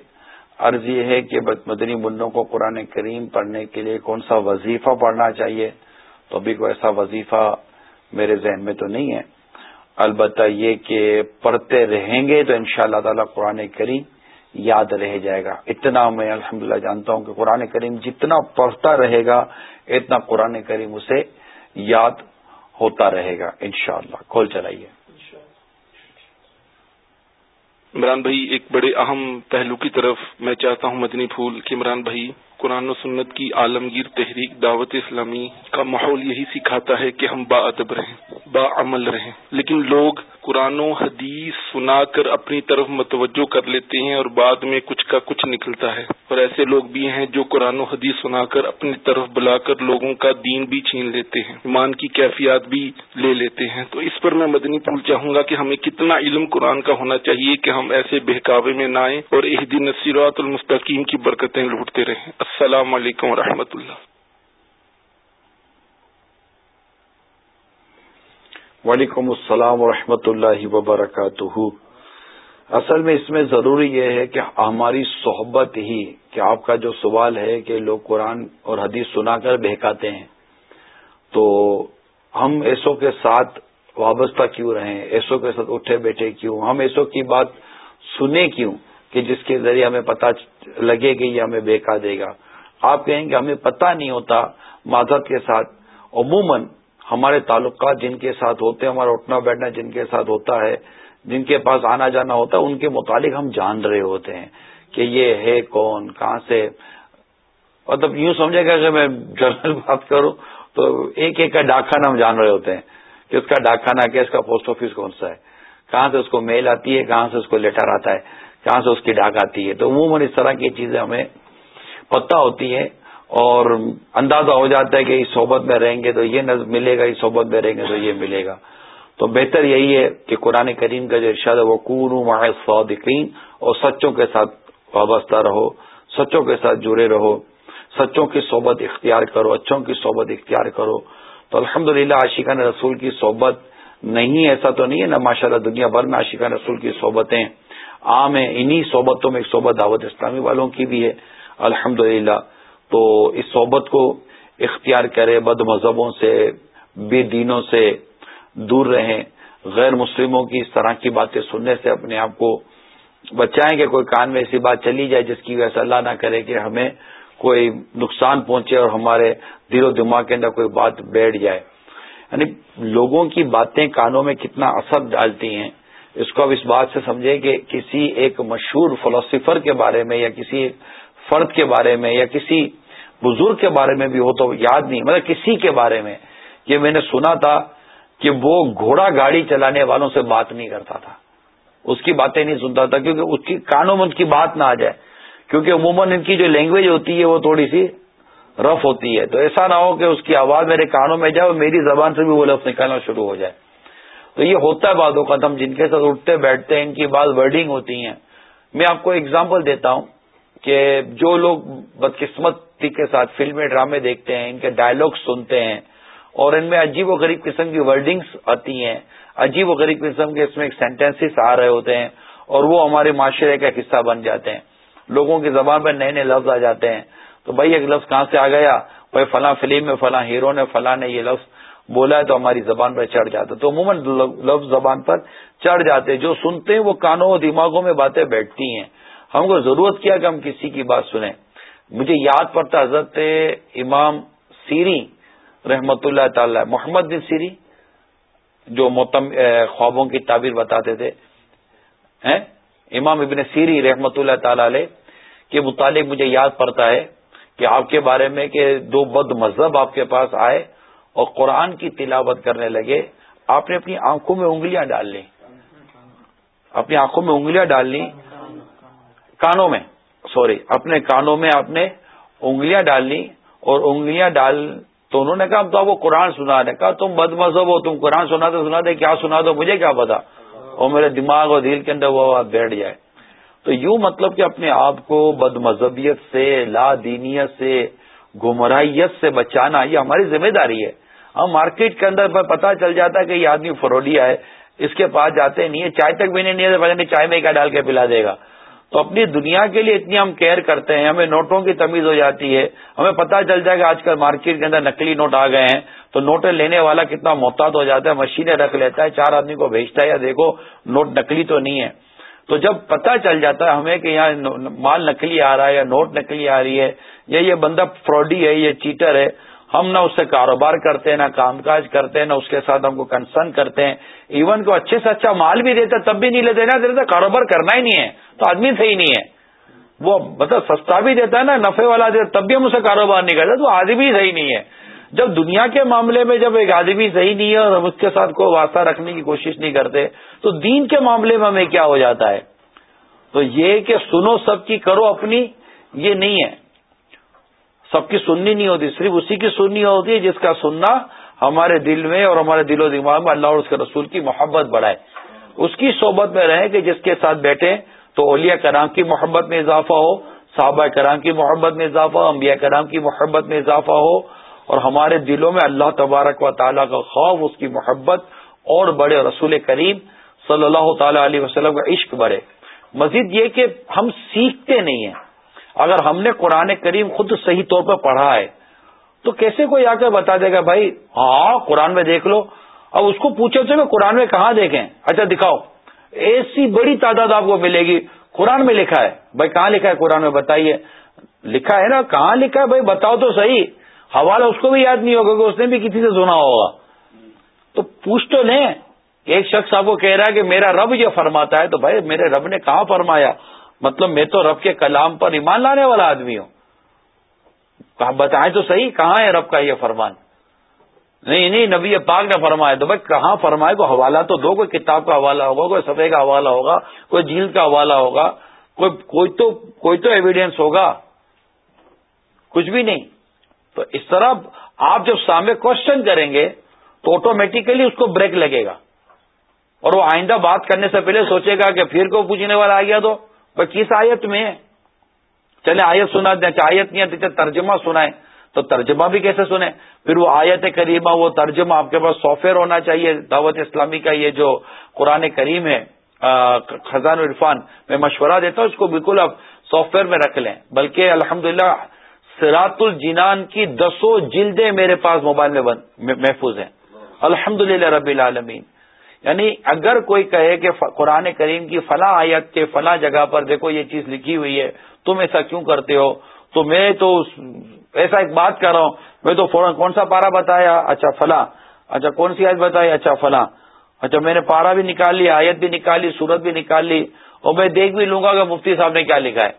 عرض یہ ہے کہ مدنی منوں کو قرآن کریم پڑھنے کے لیے کون سا وظیفہ پڑھنا چاہیے؟ تو ابھی کوئی ایسا وظیفہ میرے ذہن میں تو نہیں ہے۔ البتہ یہ کہ پڑھتے رہیں گے تو ان شاء اللہ تعالی قرآن کریم یاد رہ جائے گا۔ اتنا میں الحمدللہ جانتا ہوں کہ قرآن کریم جتنا پڑھتا رہے گا، اتنا قرآن کریم اسے یاد ہوتا رہے گا، انشاءاللہ۔ شاء کھول چلائیے۔ عمران بھائی، ایک بڑے اہم پہلو کی طرف میں چاہتا ہوں مدنی پھول کہ عمران بھائی قرآن و سنت کی عالمگیر تحریک دعوت اسلامی کا ماحول یہی سکھاتا ہے کہ ہم با ادب رہیں، با عمل رہیں۔ لیکن لوگ قرآن و حدیث سنا کر اپنی طرف متوجہ کر لیتے ہیں اور بعد میں کچھ کا کچھ نکلتا ہے۔ اور ایسے لوگ بھی ہیں جو قرآن و حدیث سنا کر اپنی طرف بلا کر لوگوں کا دین بھی چھین لیتے ہیں، ایمان کی کیفیات بھی لے لیتے ہیں۔ تو اس پر میں مدنی پھول چاہوں گا کہ ہمیں کتنا علم قرآن کا ہونا چاہیے کہ ہم ایسے بہکاوے میں نہ آئیں اور ایک نصیرات المستقیم کی برکتیں لوٹتے رہیں۔ السلام علیکم و اللہ۔ وعلیکم السلام ورحمۃ اللہ وبرکاتہ۔ اصل میں اس میں ضروری یہ ہے کہ ہماری صحبت ہی، کہ آپ کا جو سوال ہے کہ لوگ قرآن اور حدیث سنا کر بہکاتے ہیں، تو ہم ایسو کے ساتھ وابستہ کیوں رہیں؟ ایسو کے ساتھ اٹھے بیٹھے کیوں؟ ہم ایسو کی بات سنیں کیوں؟ کہ جس کے ذریعے ہمیں پتا لگے گی یا ہمیں بہکا دے گا۔ آپ کہیں گے ہمیں پتہ نہیں ہوتا معذرت کے ساتھ، عموماً ہمارے تعلقات جن کے ساتھ ہوتے ہیں، ہمارا اٹھنا بیٹھنا جن کے ساتھ ہوتا ہے، جن کے پاس آنا جانا ہوتا ہے، ان کے متعلق ہم جان رہے ہوتے ہیں کہ یہ ہے کون، کہاں سے۔ مطلب یوں سمجھے گا کہ میں جنرل بات کروں تو ایک ایک کا ڈاکخانہ ہم جان رہے ہوتے ہیں کہ اس کا ڈاکخانہ کیا، اس کا پوسٹ آفس کون سا ہے؟ کہاں سے اس کو میل آتی ہے، کہاں سے اس کو لیٹر آتا ہے؟ کہاں سے اس کی ڈاک آتی ہے۔ تو عموماً اس طرح کی چیزیں ہمیں پتہ ہوتی ہیں اور اندازہ ہو جاتا ہے کہ اس صحبت میں رہیں گے تو یہ ملے گا، اس صحبت میں رہیں گے تو یہ ملے گا۔ تو بہتر یہی ہے کہ قرآن کریم کا جو ارشاد ہے وہ کون صادقین اور سچوں کے ساتھ وابستہ رہو، سچوں کے ساتھ جڑے رہو، سچوں کی صحبت اختیار کرو، اچھوں کی صحبت اختیار کرو۔ تو الحمد للہ عاشقان رسول کی صحبت نہیں، ایسا تو نہیں ہے نا ماشاء اللہ دنیا بھر میں عاشقان رسول کی صحبتیں عام ہیں، انہی صحبتوں میں ایک صحبت دعوت اسلامی والوں کی بھی ہے الحمد تو اس صحبت کو اختیار کرے بد مذہبوں سے، بے دینوں سے دور رہیں۔ غیر مسلموں کی اس طرح کی باتیں سننے سے اپنے آپ کو بچائیں کہ کوئی کان میں ایسی بات چلی جائے جس کی وجہ سے اللہ نہ کرے کہ ہمیں کوئی نقصان پہنچے اور ہمارے دل و دماغ کے اندر کوئی بات بیٹھ جائے۔ یعنی لوگوں کی باتیں کانوں میں کتنا اثر ڈالتی ہیں۔ اس کو اب اس بات سے سمجھیں کہ کسی ایک مشہور فلسفر کے بارے میں یا کسی فرد کے بارے میں یا کسی بزرگ کے بارے میں بھی ہو تو یاد نہیں مطلب کسی کے بارے میں، یہ میں نے سنا تھا کہ وہ گھوڑا گاڑی چلانے والوں سے بات نہیں کرتا تھا۔ اس کی باتیں نہیں سنتا تھا کیونکہ اس کی کانوں میں ان کی بات نہ آ جائے۔ کیونکہ عموماً ان کی جو لینگویج ہوتی ہے وہ تھوڑی سی رف ہوتی ہے۔ تو ایسا نہ ہو کہ اس کی آواز میرے کانوں میں جائے اور میری زبان سے بھی وہ لفظ نکالنا شروع ہو جائے۔ تو یہ ہوتا ہے بعدوں کا ہم جن کے ساتھ اٹھتے بیٹھتے ہیں، ان کی بات ورڈنگ ہوتی ہیں۔ میں آپ کو اگزامپل دیتا ہوں کہ جو لوگ بدقسمتی کے ساتھ فلمیں، ڈرامے دیکھتے ہیں، ان کے ڈائلگ سنتے ہیں اور ان میں عجیب و غریب قسم کی ورڈنگس آتی ہیں۔ عجیب و غریب قسم کے اس میں ایک سینٹینسز آ رہے ہوتے ہیں اور وہ ہمارے معاشرے کا حصہ بن جاتے ہیں۔ لوگوں کی زبان پر نئے نئے لفظ آ جاتے ہیں۔ تو بھائی، ایک لفظ کہاں سے آ گیا؟ بھائی، فلاں فلم میں، فلاں ہیرو نے، فلاں نے یہ لفظ بولا ہے تو ہماری زبان پر چڑھ جاتا تو عموماً لفظ زبان پر چڑھ جاتے جو سنتے ہیں وہ کانوں اور دماغوں میں باتیں بیٹھتی ہیں۔ ہم کو ضرورت کیا کہ ہم کسی کی بات سنیں۔ مجھے یاد پڑتا حضرت امام سیری رحمت اللہ تعالی، محمد بن سیری، جو موتم خوابوں کی تعبیر بتاتے تھے۔ امام ابن سیری رحمت اللہ تعالی علیہ کے متعلق مجھے یاد پڑتا ہے کہ آپ کے بارے میں کہ دو بد مذہب آپ کے پاس آئے۔ اور قرآن کی تلاوت کرنے لگے، آپ نے اپنی آنکھوں میں انگلیاں ڈال لی اپنی آنکھوں میں انگلیاں ڈال لی کانوں میں، سوری، اپنے کانوں میں آپ نے انگلیاں ڈال لی اور انگلیاں ڈال تو انہوں نے کہا تو آپ کو قرآن سنا دے کہا، تم بد مذہب ہو، تم قرآن سنا دے سنا دے کیا سنا دو، مجھے کیا پتا؟ اور میرے دماغ اور دل کے اندر وہ بیٹھ جائے۔ تو یوں مطلب کہ اپنے آپ کو بد مذہبیت سے لا دینیت سے، گمراہیت سے بچانا یہ ہماری ذمہ داری ہے۔ ہم مارکیٹ کے اندر پتا چل جاتا ہے کہ یہ آدمی فرولیا ہے اس کے پاس جاتے نہیں ہے چائے تک بھی نہیں ہے چائے میں کیا ڈال کے پلا دے گا۔ تو اپنی دنیا کے لیے اتنی ہم کیئر کرتے ہیں، ہمیں نوٹوں کی تمیز ہو جاتی ہے۔ ہمیں پتہ چل جائے گا آج کل مارکیٹ کے اندر نکلی نوٹ آ گئے ہیں۔ تو نوٹیں لینے والا کتنا محتاط ہو جاتا ہے مشینیں رکھ لیتا ہے، چار آدمی کو بھیجتا ہے یا دیکھو، نوٹ نکلی تو نہیں ہے۔ تو جب پتہ چل جاتا ہے ہمیں کہ یہاں مال نکلی آ رہا ہے یا نوٹ نکلی آ رہی ہے، یا یہ بندہ فراڈی ہے، یہ چیٹر ہے ہم نہ اس سے کاروبار کرتے ہیں، نہ کام کاج کرتے ہیں، نہ اس کے ساتھ ہم کو کنسرن کرتے ہیں۔ ایون کو اچھے سے اچھا مال بھی دیتا تب بھی نہیں لیتے، نا دیتا کاروبار کرنا ہی نہیں ہے۔ تو آدمی صحیح نہیں ہے۔ وہ مطلب سستا بھی دیتا ہے نا نفے والا دیتا تب بھی ہم اسے کاروبار نہیں کرتے، تو آدمی صحیح نہیں ہے۔ جب دنیا کے معاملے میں جب ایک آدمی صحیح نہیں ہے اور ہم اس کے ساتھ کوئی واسطہ رکھنے کی کوشش نہیں کرتے، تو دین کے معاملے میں ہمیں کیا ہو جاتا ہے؟ تو یہ کہ سنو سب کی، کرو اپنی، یہ نہیں ہے۔ سب کی سننی نہیں ہوتی، صرف اسی کی سننی ہوتی ہے جس کا سننا ہمارے دل میں اور ہمارے دل و دماغ میں اللہ اور اس کے رسول کی محبت بڑھائے۔ اس کی صحبت میں رہیں کہ جس کے ساتھ بیٹھے تو اولیاء کرام کی محبت میں اضافہ ہو، صحابہ کرام کی محبت میں اضافہ ہو انبیاء کرام کی محبت میں اضافہ ہو اور ہمارے دلوں میں اللہ تبارک و تعالیٰ کا خوف، اس کی محبت اور بڑے رسول کریم صلی اللہ تعالی علیہ وسلم کا عشق بڑھے۔ مزید یہ کہ ہم سیکھتے نہیں ہیں۔ اگر ہم نے قرآن کریم خود صحیح طور پر پڑھا ہے، تو کیسے کوئی آ کر بتا دے گا بھائی؟ ہاں قرآن میں دیکھ لو۔ اب اس کو پوچھے تو قرآن میں کہاں دیکھیں؟ اچھا دکھاؤ۔ ایسی بڑی تعداد آپ کو ملے گی۔ قرآن میں لکھا ہے۔ بھائی، کہاں لکھا ہے قرآن میں؟ بتائیے۔ لکھا ہے نا؟ کہاں لکھا ہے بھائی؟ بتاؤ تو صحیح۔ حوالہ اس کو بھی یاد نہیں ہوگا کہ اس نے بھی کسی سے سنا ہوگا۔ تو پوچھ تو لیں۔ ایک شخص آپ کو کہہ رہا ہے کہ میرا رب یہ فرماتا ہے، تو بھائی، میرے رب نے کہاں فرمایا؟ مطلب میں تو رب کے کلام پر ایمان لانے والا آدمی ہوں۔ بتائیں تو صحیح، کہاں ہے رب کا یہ فرمان؟ نہیں نہیں، نبی پاک نے فرمایا تو بھائی کہاں فرمائے کو حوالہ تو دو، کوئی کتاب کا حوالہ ہوگا، کوئی سفید کا حوالہ ہوگا، کوئی جھیل کا حوالہ ہوگا، کوئی کوئی تو کوئی تو ایویڈینس ہوگا۔ کچھ بھی نہیں۔ تو اس طرح آپ جب سامنے کوشچن کریں گے تو آٹومیٹیکلی اس کو بریک لگے گا۔ اور وہ آئندہ بات کرنے سے پہلے سوچے گا کہ پھر کو پوچھنے والا آ گیا تو؟ کس آیت میں چلے آیت سنا دیں آیت نہیں آتی ترجمہ سنائیں، تو ترجمہ بھی کیسے سنیں؟ پھر وہ آیت کریمہ، وہ ترجمہ آپ کے پاس سافٹ ویئر ہونا چاہیے، دعوت اسلامی کا یہ جو قرآن کریم ہے خزان عرفان، میں مشورہ دیتا ہوں، اس کو بالکل آپ سافٹ ویئر میں رکھ لیں۔ بلکہ الحمد سرات الجنان کی دسوں جلدیں میرے پاس موبائل میں محفوظ ہیں۔ الحمد رب العالمین۔ یعنی اگر کوئی کہے کہ قرآن کریم کی فلاں آیت کے فلاں جگہ پر دیکھو یہ چیز لکھی ہوئی ہے، تم ایسا کیوں کرتے ہو؟ تو میں تو ایسا ایک بات کر رہا ہوں، میں تو فوراً کون سا پارا بتایا؟ اچھا فلاں۔ اچھا کون سی آیت بتائی؟ اچھا فلاں۔ اچھا میں نے پارا بھی نکال لی آیت بھی نکال لی سورت بھی نکال لی اور میں دیکھ بھی لوں گا کہ مفتی صاحب نے کیا لکھا ہے۔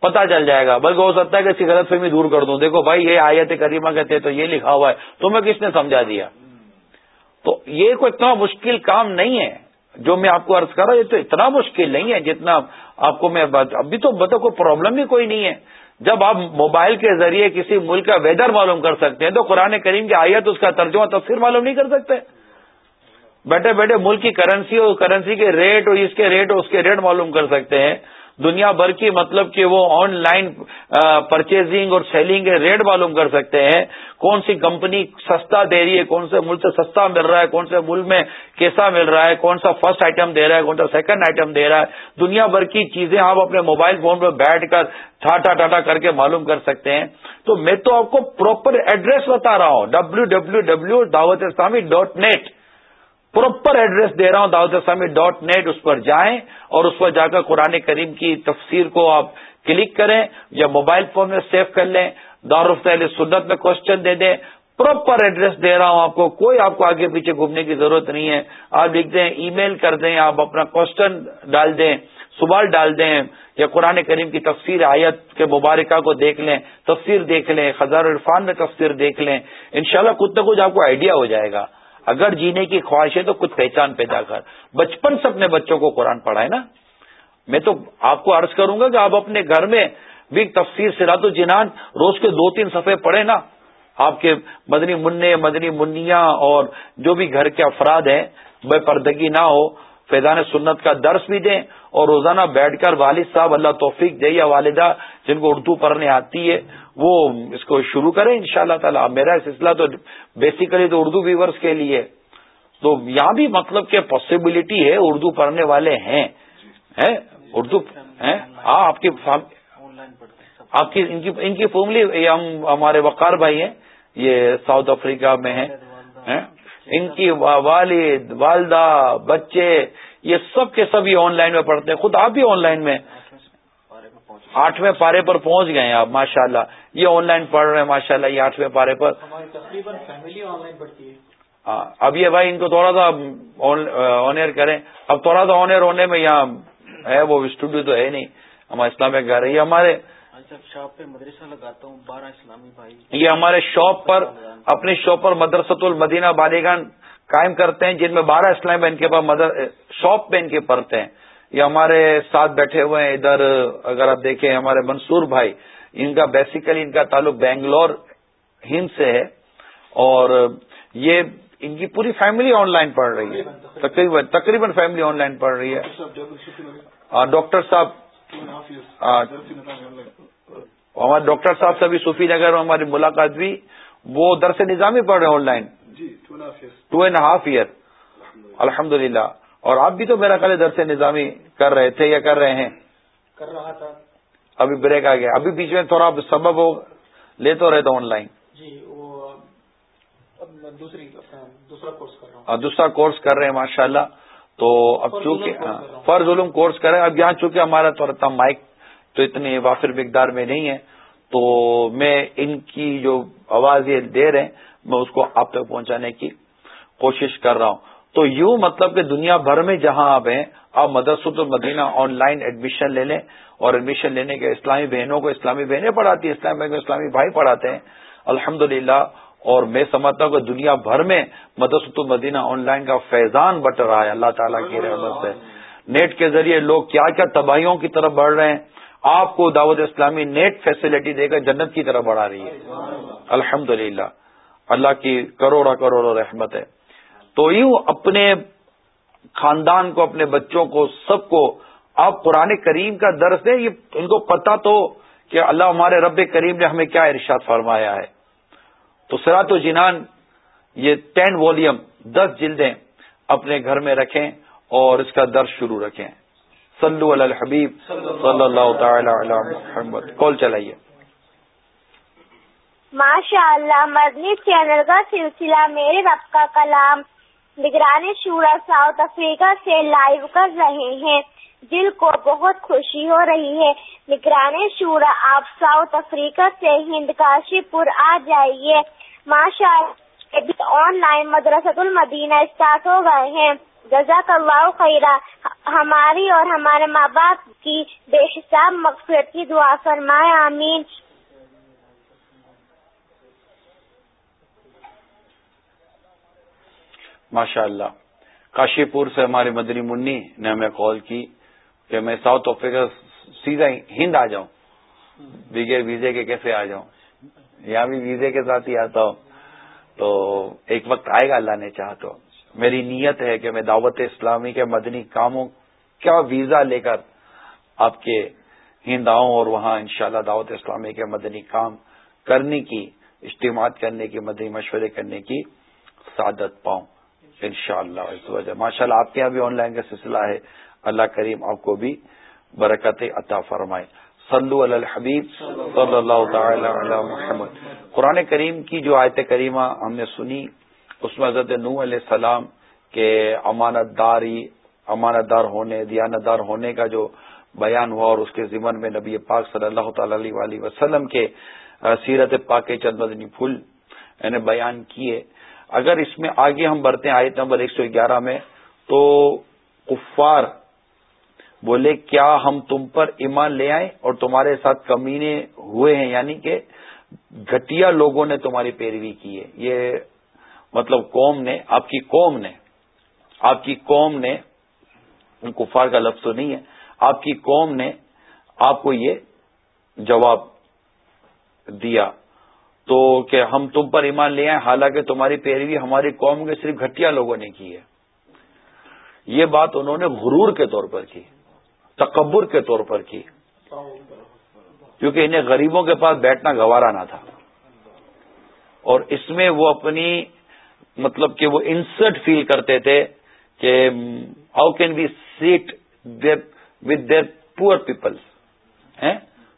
پتا چل جائے گا، بلکہ ہو سکتا ہے کہ اس کی غلط فہمی دور کر دوں۔ دیکھو بھائی، یہ آیت کریمہ کہتے تو یہ لکھا ہوا ہے تمہیں کس نے سمجھا دیا؟ تو یہ کوئی اتنا مشکل کام نہیں ہے۔ جو میں آپ کو عرض کر رہا ہوں، یہ تو اتنا مشکل نہیں ہے جتنا آپ کو میں بات ابھی تو بتا کوئی پرابلم بھی کوئی نہیں ہے۔ جب آپ موبائل کے ذریعے کسی ملک کا ویدر معلوم کر سکتے ہیں، تو قرآن کریم کی آیت، اس کا ترجمہ تفسیر معلوم نہیں کر سکتے۔ بیٹھے بیٹھے ملک کی کرنسی اور کرنسی کے ریٹ اور اس کے ریٹ اور اس کے ریٹ معلوم کر سکتے ہیں۔ دنیا بھر کی مطلب کہ وہ آن لائن پرچیزنگ اور سیلنگ کے ریٹ معلوم کر سکتے ہیں۔ کون سی کمپنی سستا دے رہی ہے، کون سے ملک سے سستا مل رہا ہے، کون سے ملک میں کیسا مل رہا ہے، کون سا فرسٹ آئٹم دے رہا ہے، کون سا سیکنڈ آئٹم دے رہا ہے۔ دنیا بھر کی چیزیں آپ اپنے موبائل فون پہ بیٹھ کر ٹھاٹا ٹاٹا کر کے معلوم کر سکتے ہیں۔ تو میں تو آپ کو پراپر ایڈریس بتا رہا ہوں W W W Dawat Islami dot net proper address دے رہا ہوں دعوت اسلامی ڈاٹ نیٹ اس پر جائیں اور اس پر جا کر قرآن کریم کی تفسیر کو آپ کلک کریں یا موبائل فون میں سیو کر لیں دارالفت سنت میں کوشچن دے دیں۔ پراپر ایڈریس دے رہا ہوں آپ کو، کوئی آپ کو آگے پیچھے گھومنے کی ضرورت نہیں ہے۔ آپ لکھ دیں، ای میل کر دیں، آپ اپنا کوشچن ڈال دیں، سوال ڈال دیں یا قرآن کریم کی تفسیر آیت کے مبارکہ کو دیکھ لیں، تفسیر دیکھ لیں خزار عرفان میں تفسیر دیکھ لیں۔ انشاءاللہ شاء کچھ نہ کچھ آپ کو آئیڈیا ہو جائے گا۔ اگر جینے کی خواہش ہے تو کچھ پہچان پیدا کر۔ بچپن سے اپنے بچوں کو قرآن پڑھائے نا۔ میں تو آپ کو عرض کروں گا کہ آپ اپنے گھر میں بھی تفسیر سرات الجنان روز کے دو تین صفحے پڑھے نا۔ آپ کے مدنی منع، مدنی منیا اور جو بھی گھر کے افراد ہیں، بے پردگی نہ ہو، فیضان سنت کا درس بھی دیں اور روزانہ بیٹھ کر والد صاحب اللہ توفیق دے یا والدہ جن کو اردو پڑھنے آتی ہے وہ اس کو شروع کریں ان شاء اللہ تعالیٰ. میرا سلسلہ تو بیسیکلی تو اردو ویورس کے لیے. تو یہاں بھی مطلب کہ پاسبلٹی ہے اردو پڑھنے والے ہیں. اردو ہاں آپ کی آپ کی ان کی فیملی ہم ہمارے وقار بھائی ہیں یہ ساؤتھ افریقہ میں ہیں ان کی والد والدہ بچے یہ سب کے سب یہ آن لائن میں پڑھتے ہیں خود آپ بھی آن لائن میں آٹھویں پارے پر پہنچ گئے ہیں آپ ماشاء اللہ یہ آن لائن پڑھ رہے ہیں ماشاء اللہ یہ آٹھویں پارے پر۔ ہاں اب یہ بھائی ان کو تھوڑا سا آن ایئر کریں۔ اب تھوڑا سا آن ایئر ہونے میں یہاں ہے وہ اسٹوڈیو تو ہے نہیں۔ ہمارا اسلامک گھر ہے یہ ہمارے شاپ پہ مدرسہ لگاتا ہوں بارہ اسلامی بھائی۔ یہ ہمارے شاپ پر اپنی شاپ پر مدرسۃ المدینہ بالیگان قائم کرتے ہیں جن میں بارہ اسلام ان کے پاس شاپ پہ ان کے پڑھتے ہیں۔ یہ ہمارے ساتھ بیٹھے ہوئے ہیں ادھر اگر آپ دیکھیں ہمارے منصور بھائی۔ ان کا بیسیکلی ان کا تعلق بینگلور ہند سے ہے اور یہ ان کی پوری فیملی آن لائن پڑھ رہی ہے۔ تقریباً تقریباً فیملی آن لائن پڑھ رہی ہے۔ ڈاکٹر صاحب ہمارے ڈاکٹر صاحب سے بھی صوفی نگر میں ہماری ملاقات بھی وہ درس نظامی پڑھ رہے ہیں online two and half year. الحمد للہ اور آپ بھی تو میرا خیال درس نظامی کر رہے تھے یا کر رہے ہیں؟ کر رہا تھا۔ ابھی بریک آ گیا۔ ابھی بیچ میں تھوڑا سبب ہو لے تو رہے تو آن لائن۔ جی وہ دوسرا کورس کر رہا ہوں۔ دوسرا کورس کر رہے ہیں ماشاء اللہ تو اب چونکہ فرض علوم کورس کریں۔ اب یہاں چونکہ ہمارا تھوڑا مائک تو اتنے وافر مقدار میں نہیں ہے تو میں ان کی جو آواز یہ دے رہے ہیں میں اس کو آپ تک پہنچانے کی کوشش کر رہا ہوں۔ تو یوں مطلب کہ دنیا بھر میں جہاں آپ ہیں، آپ مدرسۃ المدینہ آن لائن ایڈمیشن لے لیں اور ایڈمیشن لینے کے اسلامی بہنوں کو اسلامی بہنیں پڑھاتی ہیں، اسلامی بہن کو اسلامی بھائی پڑھاتے ہیں۔ الحمد اور میں سمجھتا ہوں کہ دنیا بھر میں مدرسۃ المدینہ آن لائن کا فیضان بٹ رہا ہے، اللہ تعالیٰ کی رحمت سے۔ نیٹ کے ذریعے لوگ کیا کیا تباہیوں کی طرف بڑھ رہے ہیں۔ آپ کو دعوت اسلامی نیٹ فیسلٹی دے کر جنت کی طرف بڑھا رہی ہے۔ الحمد اللہ کی کروڑا کروڑوں رحمت ہے۔ تو یوں اپنے خاندان کو، اپنے بچوں کو، سب کو آپ قرآن کریم کا درس دیں، یہ ان کو پتا تو کہ اللہ ہمارے رب کریم نے ہمیں کیا ارشاد فرمایا ہے۔ تو سرات و جنان، یہ ٹین وولیم دس جلدیں اپنے گھر میں رکھیں اور اس کا درس شروع رکھیں۔ صلو علی الحبیب، صلی اللہ تعالی علی محمد۔ کال چلائیے۔ ماشاء اللہ مدنی چینل کا سلسلہ میرے رب کا کلام۔ نگرانی شورا ساؤتھ افریقہ سے لائیو کر رہے ہیں۔ دل کو بہت خوشی ہو رہی ہے۔ نگرانی شورا آپ ساؤتھ افریقہ سے ہند کاشی پور آ جائیے۔ ماشاء اللہ آن لائن مدرسۃ المدینہ اسٹارٹ ہو گئے ہیں۔ جزاک اللہ خیرہ، ہماری اور ہمارے ماں باپ کی بے حساب مقصد کی دعا فرمائے، آمین۔ ماشاء اللہ کاشی پور سے ہماری مدنی منی نے ہمیں کال کی کہ میں ساؤتھ افریقہ سیدھا ہند آ جاؤں۔ بغیر ویزے کے کیسے آ جاؤں؟ یہاں بھی ویزے کے ساتھ ہی آتا ہوں۔ تو ایک وقت آئے گا اللہ نے چاہ تو۔ میری نیت ہے کہ میں دعوت اسلامی کے مدنی کاموں کا ویزا لے کر آپ کے ہند آؤں اور وہاں انشاءاللہ دعوت اسلامی کے مدنی کام کرنے کی اجتماع کرنے کی، مدنی مشورے کرنے کی سعادت پاؤں۔ ان شاء اللہ ماشاء اللہ آپ کے یہاں بھی آن لائن کا سلسلہ ہے۔ اللہ کریم آپ کو بھی برکت عطا فرمائے۔ صلو علی الحبیب صلی اللہ تعالی علی محمد۔ قرآن کریم کی جو آیت کریمہ ہم نے سنی، اس میں حضرت نو علیہ السلام کے امانت داری، امانت دار ہونے، دیانت دار ہونے کا جو بیان ہوا اور اس کے ضمن میں نبی پاک صلی اللہ تعالی علیہ وسلم کے سیرت پاک چند مدنی پھول یعنی بیان کیے۔ اگر اس میں آگے ہم بڑھتے ہیں آیت نمبر ایک سو گیارہ میں، تو کفار بولے، کیا ہم تم پر ایمان لے آئیں اور تمہارے ساتھ کمینے ہوئے ہیں؟ یعنی کہ گھٹیا لوگوں نے تمہاری پیروی کی ہے۔ یہ مطلب قوم نے، آپ کی قوم نے، آپ کی قوم نے کفار کا لفظ تو نہیں ہے، آپ کی قوم نے آپ کو یہ جواب دیا۔ تو کہ ہم تم پر ایمان لے آئے حالانکہ تمہاری پیروی ہماری قوم کے صرف گھٹیا لوگوں نے کی ہے۔ یہ بات انہوں نے غرور کے طور پر کی، تکبر کے طور پر کی۔ کیونکہ انہیں غریبوں کے پاس بیٹھنا گوارا نہ تھا۔ اور اس میں وہ اپنی مطلب کہ وہ انسرٹ فیل کرتے تھے کہ how can be sit with their poor peoples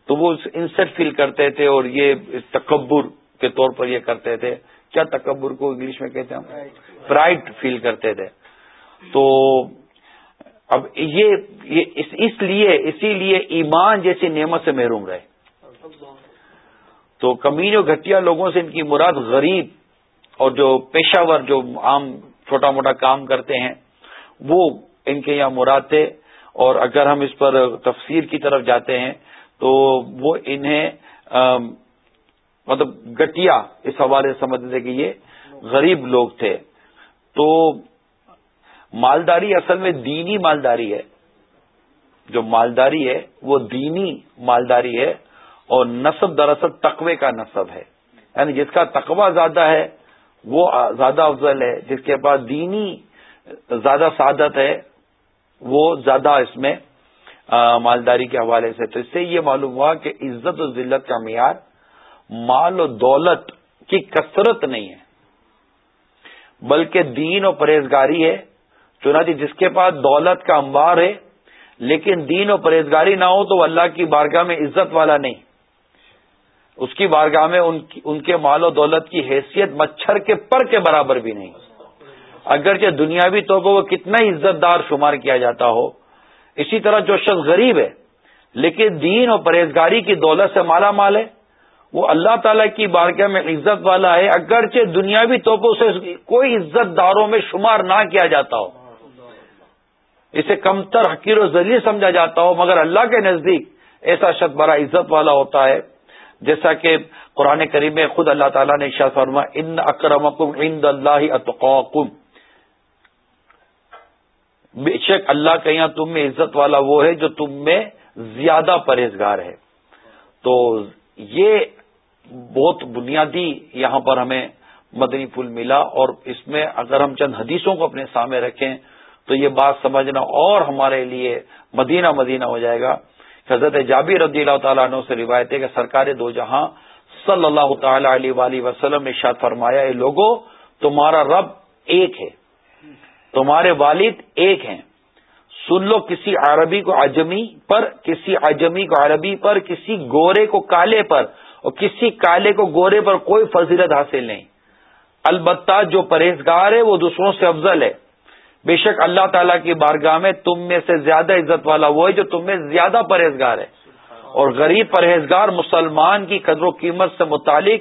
تو وہ انسٹ فیل کرتے تھے اور یہ تکبر کے طور پر یہ کرتے تھے۔ کیا تکبر کو انگلش میں کہتے ہیں پرائڈ فیل کرتے تھے۔ تو اب یہ اس لیے، اسی لیے ایمان جیسی نعمت سے محروم رہے۔ تو کمینوں گھٹیا لوگوں سے ان کی مراد غریب اور جو پیشہ ور جو عام چھوٹا موٹا کام کرتے ہیں، وہ ان کے یہاں مراد تھے۔ اور اگر ہم اس پر تفسیر کی طرف جاتے ہیں تو وہ انہیں مطلب گٹیا اس حوالے سے سمجھتے تھے کہ یہ غریب لوگ تھے۔ تو مالداری اصل میں دینی مالداری ہے۔ جو مالداری ہے، وہ دینی مالداری ہے اور نصب دراصل تقوی کا نصب ہے۔ یعنی جس کا تقوی زیادہ ہے، وہ زیادہ افضل ہے۔ جس کے پاس دینی زیادہ سعادت ہے، وہ زیادہ اس میں مالداری کے حوالے سے، تو اس سے یہ معلوم ہوا کہ عزت و ذلت کا معیار مال و دولت کی کثرت نہیں ہے، بلکہ دین و پرہیزگاری ہے۔ چنانچہ جس کے پاس دولت کا انبار ہے، لیکن دین و پرہیزگاری نہ ہو تو اللہ کی بارگاہ میں عزت والا نہیں۔ اس کی بارگاہ میں ان کے مال و دولت کی حیثیت مچھر کے پر کے برابر بھی نہیں۔ اگرچہ دنیاوی طور پر وہ کتنا عزت دار شمار کیا جاتا ہو اسی طرح جو شخص غریب ہے، لیکن دین اور پرہیزگاری کی دولت سے مالا مال ہے، وہ اللہ تعالی کی بارگاہ میں عزت والا ہے، اگرچہ دنیاوی طور پر اسے کوئی عزت داروں میں شمار نہ کیا جاتا ہو۔ اسے کمتر حقیر و ذریعے سمجھا جاتا ہو، مگر اللہ کے نزدیک ایسا شخص بڑا عزت والا ہوتا ہے۔ جیسا کہ قرآن کریم میں خود اللہ تعالیٰ نے شاہ فرما ان اکرمکم عند اللہ اتقاکم بے شک اللہ کے یہاں تم میں عزت والا وہ ہے جو تم میں زیادہ پرہیزگار ہے۔ تو یہ بہت بنیادی یہاں پر ہمیں مدنی پھول ملا اور اس میں اگر ہم چند حدیثوں کو اپنے سامنے رکھیں تو یہ بات سمجھنا اور ہمارے لیے مدینہ مدینہ ہو جائے گا۔ حضرت جابی رضی اللہ تعالیٰ عنہ سے روایت ہے کہ سرکار دو جہاں صلی اللہ تعالی علیہ وسلم نے شاد فرمایا، اے لوگوں تمہارا رب ایک ہے۔ تمہارے والد ایک ہیں۔ سن لو کسی عربی کو عجمی پر، کسی عجمی کو عربی پر، کسی گورے کو کالے پر، اور کسی کالے کو گورے پر کوئی فضیلت حاصل نہیں۔ البتہ جو پرہیزگار ہے، وہ دوسروں سے افضل ہے۔ بے شک اللہ تعالیٰ کی بارگاہ میں تم میں سے زیادہ عزت والا وہ ہے جو تم میں زیادہ پرہیزگار ہے۔ اور غریب پرہیزگار مسلمان کی قدر و قیمت سے متعلق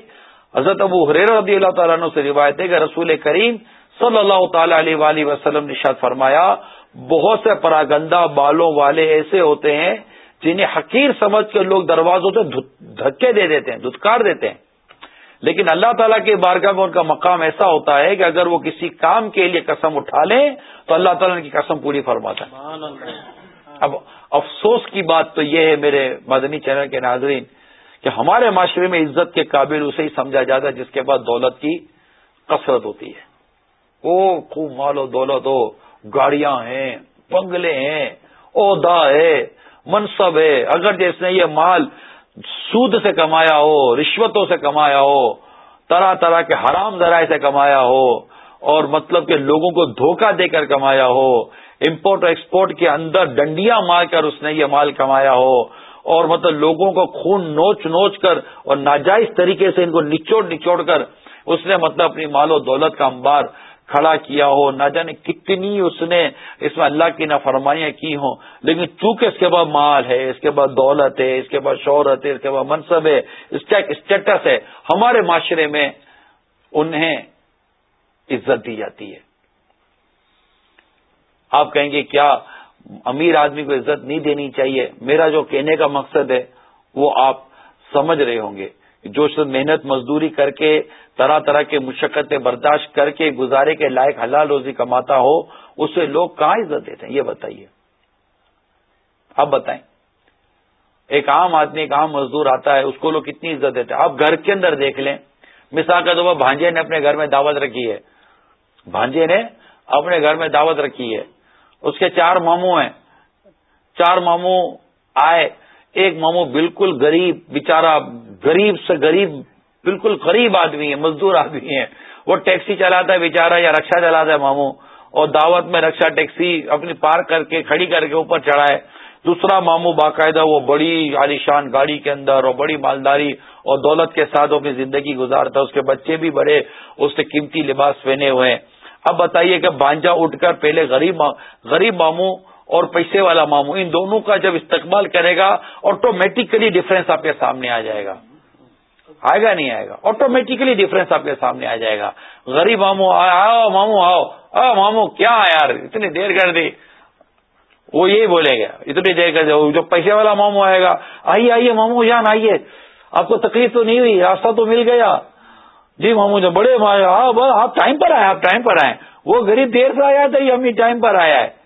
حضرت ابو حریر رضی اللہ تعالیٰ عنہ سے روایت ہے کہ رسول کریم صلی اللہ تعالی علیہ وآلہ وسلم نے شاد فرمایا، بہت سے پراگندہ بالوں والے ایسے ہوتے ہیں جنہیں حقیر سمجھ کے لوگ دروازوں سے دھکے دے دیتے ہیں، دھتکار دیتے ہیں۔ لیکن اللہ تعالیٰ کے بارگاہ میں ان کا مقام ایسا ہوتا ہے کہ اگر وہ کسی کام کے لیے قسم اٹھا لیں، تو اللہ تعالیٰ کی قسم پوری فرماتا ہے۔ اب افسوس کی بات تو یہ ہے میرے مدنی چینل کے ناظرین، کہ ہمارے معاشرے میں عزت کے قابل اسے ہی سمجھا جاتا ہے، جس کے بعد دولت کی کثرت ہوتی ہے۔ وہ خوب مال و دولت ہو، گاڑیاں ہیں، بنگلے ہیں، عہدہ ہے، منصب ہے، اگر جس نے یہ مال سود سے کمایا ہو، رشوتوں سے کمایا ہو، طرح طرح کے حرام ذرائع سے کمایا ہو، اور مطلب کہ لوگوں کو دھوکہ دے کر کمایا ہو، امپورٹ اور ایکسپورٹ کے اندر ڈنڈیاں مار کر اس نے یہ مال کمایا ہو، اور مطلب لوگوں کو خون نوچ نوچ کر اور ناجائز طریقے سے ان کو نچوڑ نچوڑ کر اس نے مطلب اپنی مال و دولت کا انبار کھڑا کیا ہو، نہ جانے کتنی اس نے اس میں اللہ کی نافرمائیاں کی ہوں۔ لیکن چونکہ اس کے بعد مال ہے، اس کے بعد دولت ہے، اس کے بعد شہرت ہے، اس کے بعد منصب ہے اسٹیٹس ہے، ہمارے معاشرے میں انہیں عزت دی جاتی ہے۔ آپ کہیں گے، کیا امیر آدمی کو عزت نہیں دینی چاہیے؟ میرا جو کہنے کا مقصد ہے، وہ آپ سمجھ رہے ہوں گے۔ جو محنت مزدوری کر کے طرح طرح کے مشقتیں برداشت کر کے گزارے کے لائق حلال روزی کماتا ہو اسے لوگ کہاں عزت دیتے ہیں؟ یہ بتائیے۔ آپ بتائیں۔ ایک عام آدمی، ایک عام مزدور آتا ہے، اس کو لوگ کتنی عزت دیتے ہیں؟ آپ گھر کے اندر دیکھ لیں۔ مثال کا تو بھانجے نے اپنے گھر میں دعوت رکھی ہے۔ بھانجے نے اپنے گھر میں دعوت رکھی ہے۔ اس کے چار ماموں ہیں۔ چار ماموں آئے۔ ایک ماموں بالکل غریب بےچارا غریب سے غریب، بالکل غریب آدمی ہے مزدور آدمی ہے وہ ٹیکسی چلاتا ہے بےچارا یا رکشا چلاتا ہے ماموں، اور دعوت میں رکشا ٹیکسی اپنی پارک کر کے، کھڑی کر کے اوپر چڑھائے۔ دوسرا ماموں باقاعدہ وہ بڑی عالیشان گاڑی کے اندر اور بڑی مالداری اور دولت کے ساتھ اپنی زندگی گزارتا اس کے بچے بھی بڑے، اس سے قیمتی لباس پہنے ہوئے ہیں۔ اب بتائیے کہ بانجا اٹھ کر پہلے غریب غریب ماموں اور پیسے والا ماموں، ان دونوں کا جب استقبال کرے گا آٹومیٹیکلی ڈفرینس آپ کے سامنے آ جائے گا۔ آئے گا نہیں آئے گا؟ آٹومیٹکلی ڈفرینس آپ کے سامنے آ جائے گا۔ غریب ماموں آؤ ماموں، آؤ۔ آؤ ماموں، کیا یار؟ اتنی دیر کر دی۔ وہ یہی بولے گا۔ اتنی دیر کر دے جو پیسے والا ماموں آئے گا، آئیے آئیے ماموں جان آئیے۔ آپ کو تکلیف تو نہیں ہوئی، راستہ تو مل گیا۔ جی ماموں، جو بڑے آپ ٹائم پر آئے آپ ٹائم پر آئے وہ غریب دیر سے آیا تھا، یہ ٹائم پر آیا ہے۔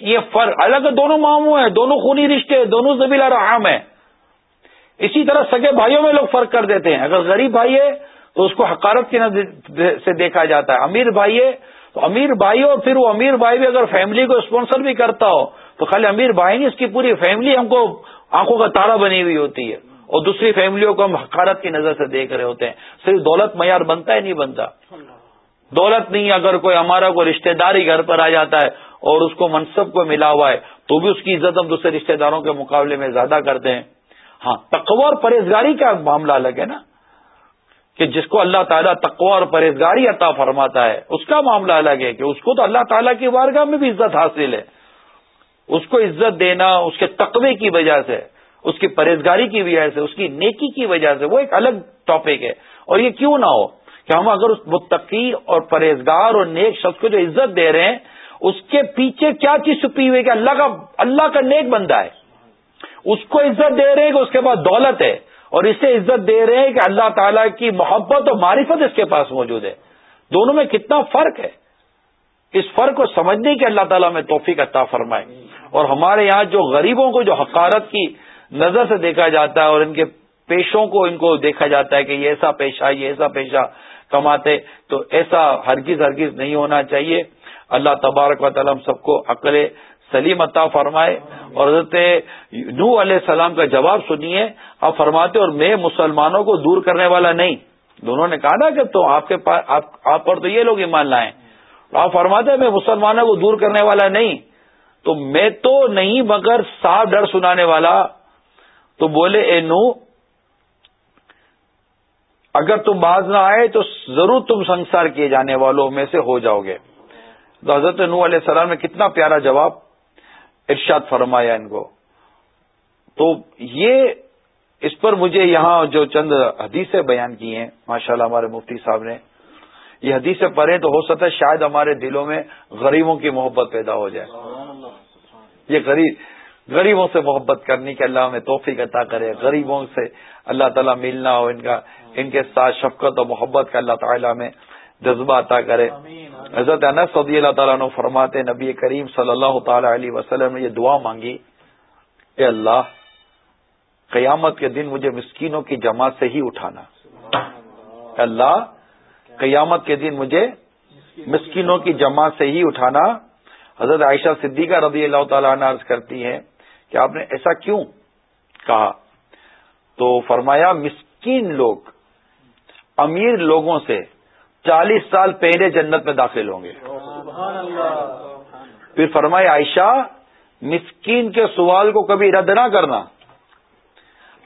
یہ فرق الگ دونوں ماموں ہیں، دونوں خونی رشتے دونوں زبیلا رحم ہے اسی طرح سگے بھائیوں میں لوگ فرق کر دیتے ہیں۔ اگر غریب بھائی ہے تو اس کو حکارت کی نظر سے دیکھا جاتا ہے۔ امیر بھائی ہے تو امیر بھائی اور پھر وہ امیر بھائی بھی اگر فیملی کو اسپانسر بھی کرتا ہو تو خالی امیر بھائی نہیں، اس کی پوری فیملی ہم کو آنکھوں کا تارا بنی ہوئی ہوتی ہے۔ اور دوسری فیملیوں کو ہم حکارت کی نظر سے دیکھ رہے ہوتے ہیں۔ صرف دولت معیار بنتا ہے، نہیں بنتا۔ دولت نہیں، اگر کوئی ہمارا کوئی رشتہ داری گھر پر آ جاتا ہے اور اس کو منصب کو ملا ہوا ہے، تو بھی اس کی عزت ہم دوسرے رشتہ داروں کے مقابلے میں زیادہ کرتے ہیں۔ ہاں تقوی اور پرہیزگاری کا معاملہ الگ ہے نا۔ کہ جس کو اللہ تعالیٰ تقوی اور پرہیزگاری عطا فرماتا ہے، اس کا معاملہ الگ ہے کہ اس کو تو اللہ تعالیٰ کی وارگاہ میں بھی عزت حاصل ہے۔ اس کو عزت دینا اس کے تقوی کی وجہ سے، اس کی پرہیزگاری کی وجہ سے، اس کی نیکی کی وجہ سے، وہ ایک الگ ٹاپک ہے۔ اور یہ کیوں نہ ہو کہ ہم اگر اس متقی اور پرہیزگار اور نیک شخص کو جو عزت دے رہے ہیں اس کے پیچھے کیا چیز چھپی ہوئی کہ اللہ کا اللہ کا نیک بندہ ہے۔ اس کو عزت دے رہے ہیں کہ اس کے پاس دولت ہے۔ اور اسے عزت دے رہے ہیں کہ اللہ تعالیٰ کی محبت اور معرفت اس کے پاس موجود ہے۔ دونوں میں کتنا فرق ہے؟ اس فرق کو سمجھنے کی اللہ تعالیٰ میں توفیق عطا فرمائے۔ اور ہمارے یہاں جو غریبوں کو جو حقارت کی نظر سے دیکھا جاتا ہے اور ان کے پیشوں کو ان کو دیکھا جاتا ہے کہ یہ ایسا پیشہ، یہ ایسا پیشہ کماتے، تو ایسا ہرگز ہرگز نہیں ہونا چاہیے۔ اللہ تبارک و تعالیٰ ہم سب کو عقل سلیم عطا فرمائے اور حضرت نو علیہ السلام کا جواب سنیے۔ آپ فرماتے اور میں مسلمانوں کو دور کرنے والا نہیں۔ دونوں نے کہا نا کہ تو آپ کے پاس آپ پر تو یہ لوگ ایمان لائیں۔ آپ فرماتے میں مسلمانوں کو دور کرنے والا نہیں۔ تو میں تو نہیں مگر صاف ڈر سنانے والا۔ تو بولے، اے نو اگر تم باز نہ آئے تو ضرور تم سنسار کیے جانے والوں میں سے ہو جاؤ گے۔ تو حضرت نو علیہ السلام نے کتنا پیارا جواب ارشاد فرمایا ان کو۔ تو یہ اس پر مجھے یہاں جو چند حدیثیں بیان کی ہیں، ماشاءاللہ ہمارے مفتی صاحب نے یہ حدیثیں پڑھیں تو ہو سکتا ہے شاید ہمارے دلوں میں غریبوں کی محبت پیدا ہو جائے۔ یہ غریب، غریبوں سے محبت کرنے کے اللہ میں توفیق عطا کرے، غریبوں سے اللہ تعالیٰ ملنا ہو ان کا، ان کے ساتھ شفقت و محبت کا اللہ تعالیٰ میں جذبہ عطا کرے۔ حضرت انس صدی اللہ تعالیٰ نے فرماتے نبی کریم صلی اللہ تعالی علیہ وسلم نے یہ دعا مانگی، اے اللہ، قیامت کے دن مجھے مسکینوں کی جماعت سے ہی اٹھانا۔ اللہ، قیامت کے دن مجھے مسکینوں کی جماعت سے ہی اٹھانا۔ حضرت عائشہ صدیقہ رضی اللہ تعالیٰ عنہ عرض کرتی ہیں کہ آپ نے ایسا کیوں کہا؟ تو فرمایا، مسکین لوگ، امیر لوگوں سے چالیس سال پہلے جنت میں داخل ہوں گے۔ پھر فرمایا عائشہ مسکین کے سوال کو کبھی رد نہ کرنا۔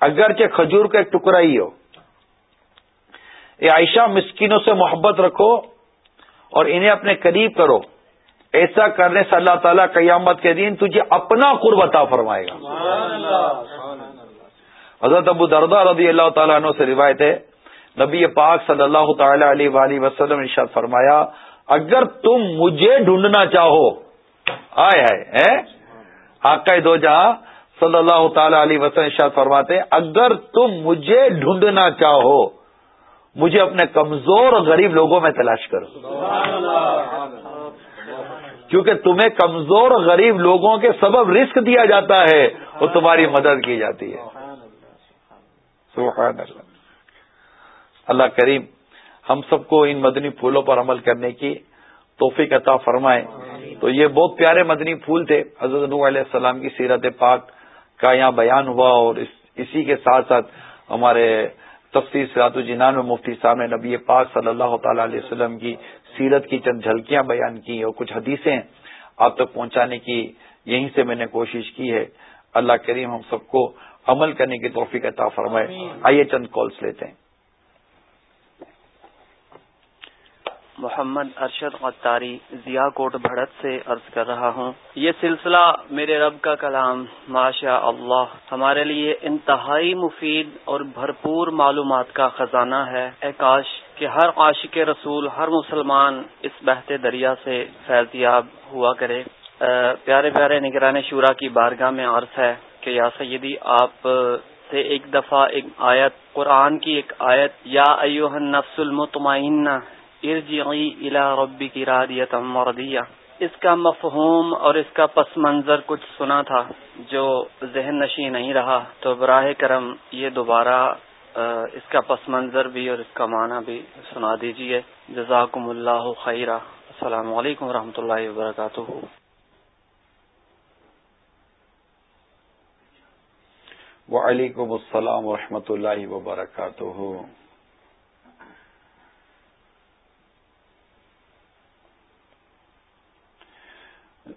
اگرچہ کھجور کا ایک ٹکڑا ہی ہو۔ اے عائشہ مسکینوں سے محبت رکھو اور انہیں اپنے قریب کرو۔ ایسا کرنے سے اللہ تعالیٰ قیامت کے دن تجھے اپنا قربتا فرمائے گا۔ حضرت ابو دردہ رضی اللہ تعالیٰ عنہ سے روایت ہے نبی پاک صلی اللہ تعالی علیہ وآلہ وسلم نے شاید فرمایا، اگر تم مجھے ڈھونڈنا چاہو، آئے ہے آقا دو جہاں صلی اللہ تعالی علیہ وسلم شاید فرماتے اگر تم مجھے ڈھونڈنا چاہو، مجھے اپنے کمزور اور غریب لوگوں میں تلاش کرو۔ کیونکہ تمہیں کمزور اور غریب لوگوں کے سبب رسک دیا جاتا ہے وہ تمہاری مدد کی جاتی ہے۔ سبحان اللہ۔ اللہ کریم ہم سب کو ان مدنی پھولوں پر عمل کرنے کی توفیق عطا فرمائے۔ تو یہ بہت پیارے مدنی پھول تھے۔ حضرت نو علیہ السلام کی سیرت پاک کا یہاں بیان ہوا اور اسی کے ساتھ ساتھ ہمارے تفصیل سرات الجنان میں مفتی صاحب نے نبی پاک صلی اللہ تعالی علیہ وسلم کی سیرت کی چند جھلکیاں بیان کی اور کچھ حدیثیں آپ تک پہنچانے کی یہیں سے میں نے کوشش کی ہے۔ اللہ کریم ہم سب کو عمل کرنے کی توفیق عطا فرمائے۔ آئیے چند کالس لیتے ہیں۔ محمد ارشد غتاری ضیا کوٹ بھڑت سے عرض کر رہا ہوں۔ یہ سلسلہ میرے رب کا کلام، ماشاء اللہ، ہمارے لیے انتہائی مفید اور بھرپور معلومات کا خزانہ ہے۔ اے کاش کہ ہر عاشق رسول، ہر مسلمان اس بہتے دریا سے فیضیاب ہوا کرے۔ پیارے پیارے نگران شورا کی بارگاہ میں عرض ہے کہ یا سیدی، آپ سے ایک دفعہ ایک آیت، قرآن کی ایک آیت، یا ایوہ النفس المطمئنہ ارجعی الى ربک راضیتا مرضیہ۔ اس کا مفہوم اور اس کا پس منظر کچھ سنا تھا جو ذہن نشی نہیں رہا، تو براہ کرم یہ دوبارہ اس کا پس منظر بھی اور اس کا معنی بھی سنا دیجیے جزاکم اللہ خیرہ السلام علیکم و اللہ وبرکاتہ۔ وعلیکم السلام ورحمۃ اللہ وبرکاتہ۔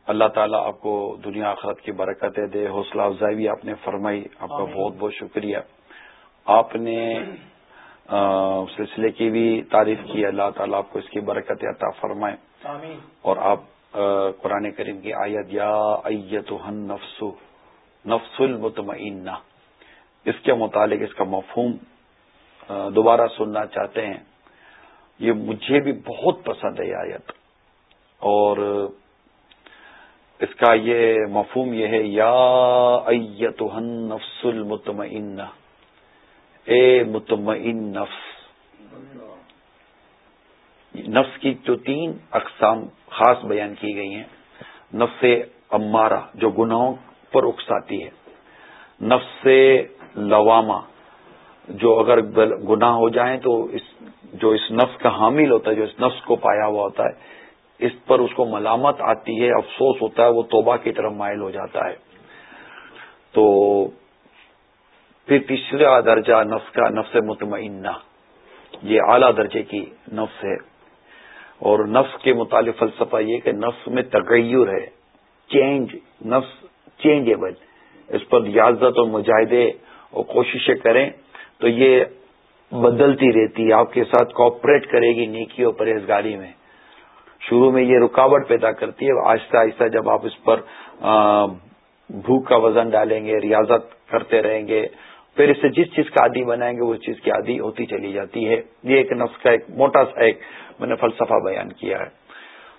اللہ تعالیٰ آپ کو دنیا آخرت کی برکتیں دے حوصلہ افزائی بھی آپ نے فرمائی آپ کا بہت بہت شکریہ۔ آپ نے سلسلے کی بھی تعریف کی اللہ تعالیٰ آپ کو اس کی برکت عطا فرمائے۔ اور آپ قرآن کریم کی آیت یا ایت نفس نفس المطمئنہ۔ اس کے متعلق اس کا مفہوم دوبارہ سننا چاہتے ہیں۔ یہ مجھے بھی بہت پسند ہے آیت۔ اور اس کا یہ مفہوم یہ ہے، یا ایتہن نفس المطمئن اے مطمئن نفس۔ نفس کی جو تین اقسام خاص بیان کی گئی ہیں۔ نفس امارہ، جو گناہوں پر اکساتی ہے۔ نفس لوامہ، جو اگر گناہ ہو جائیں تو اس، جو اس نفس کا حامل ہوتا ہے، جو اس نفس کو پایا ہوا ہوتا ہے اس پر اس کو ملامت آتی ہے، افسوس ہوتا ہے، وہ توبہ کی طرف مائل ہو جاتا ہے۔ تو پھر تیسرا درجہ نفس کا، نفس مطمئنہ۔ یہ اعلی درجے کی نفس ہے۔ اور نفس کے متعلق فلسفہ یہ کہ نفس میں تغیر ہے۔ چینج، نفس چینجیبل۔ اس پر ریاضت اور مجاہدے اور کوششیں کریں تو یہ بدلتی رہتی ہے۔ آپ کے ساتھ کوپریٹ کرے گی نیکی اور پرہیزگاری میں۔ شروع میں یہ رکاوٹ پیدا کرتی ہے آہستہ آہستہ جب آپ اس پر بھوک کا وزن ڈالیں گے، ریاضت کرتے رہیں گے، پھر اسے جس چیز کا عادی بنائیں گے اس چیز کی عادی ہوتی چلی جاتی ہے۔ یہ ایک نفس کا ایک موٹا سا ایک میں نے فلسفہ بیان کیا ہے۔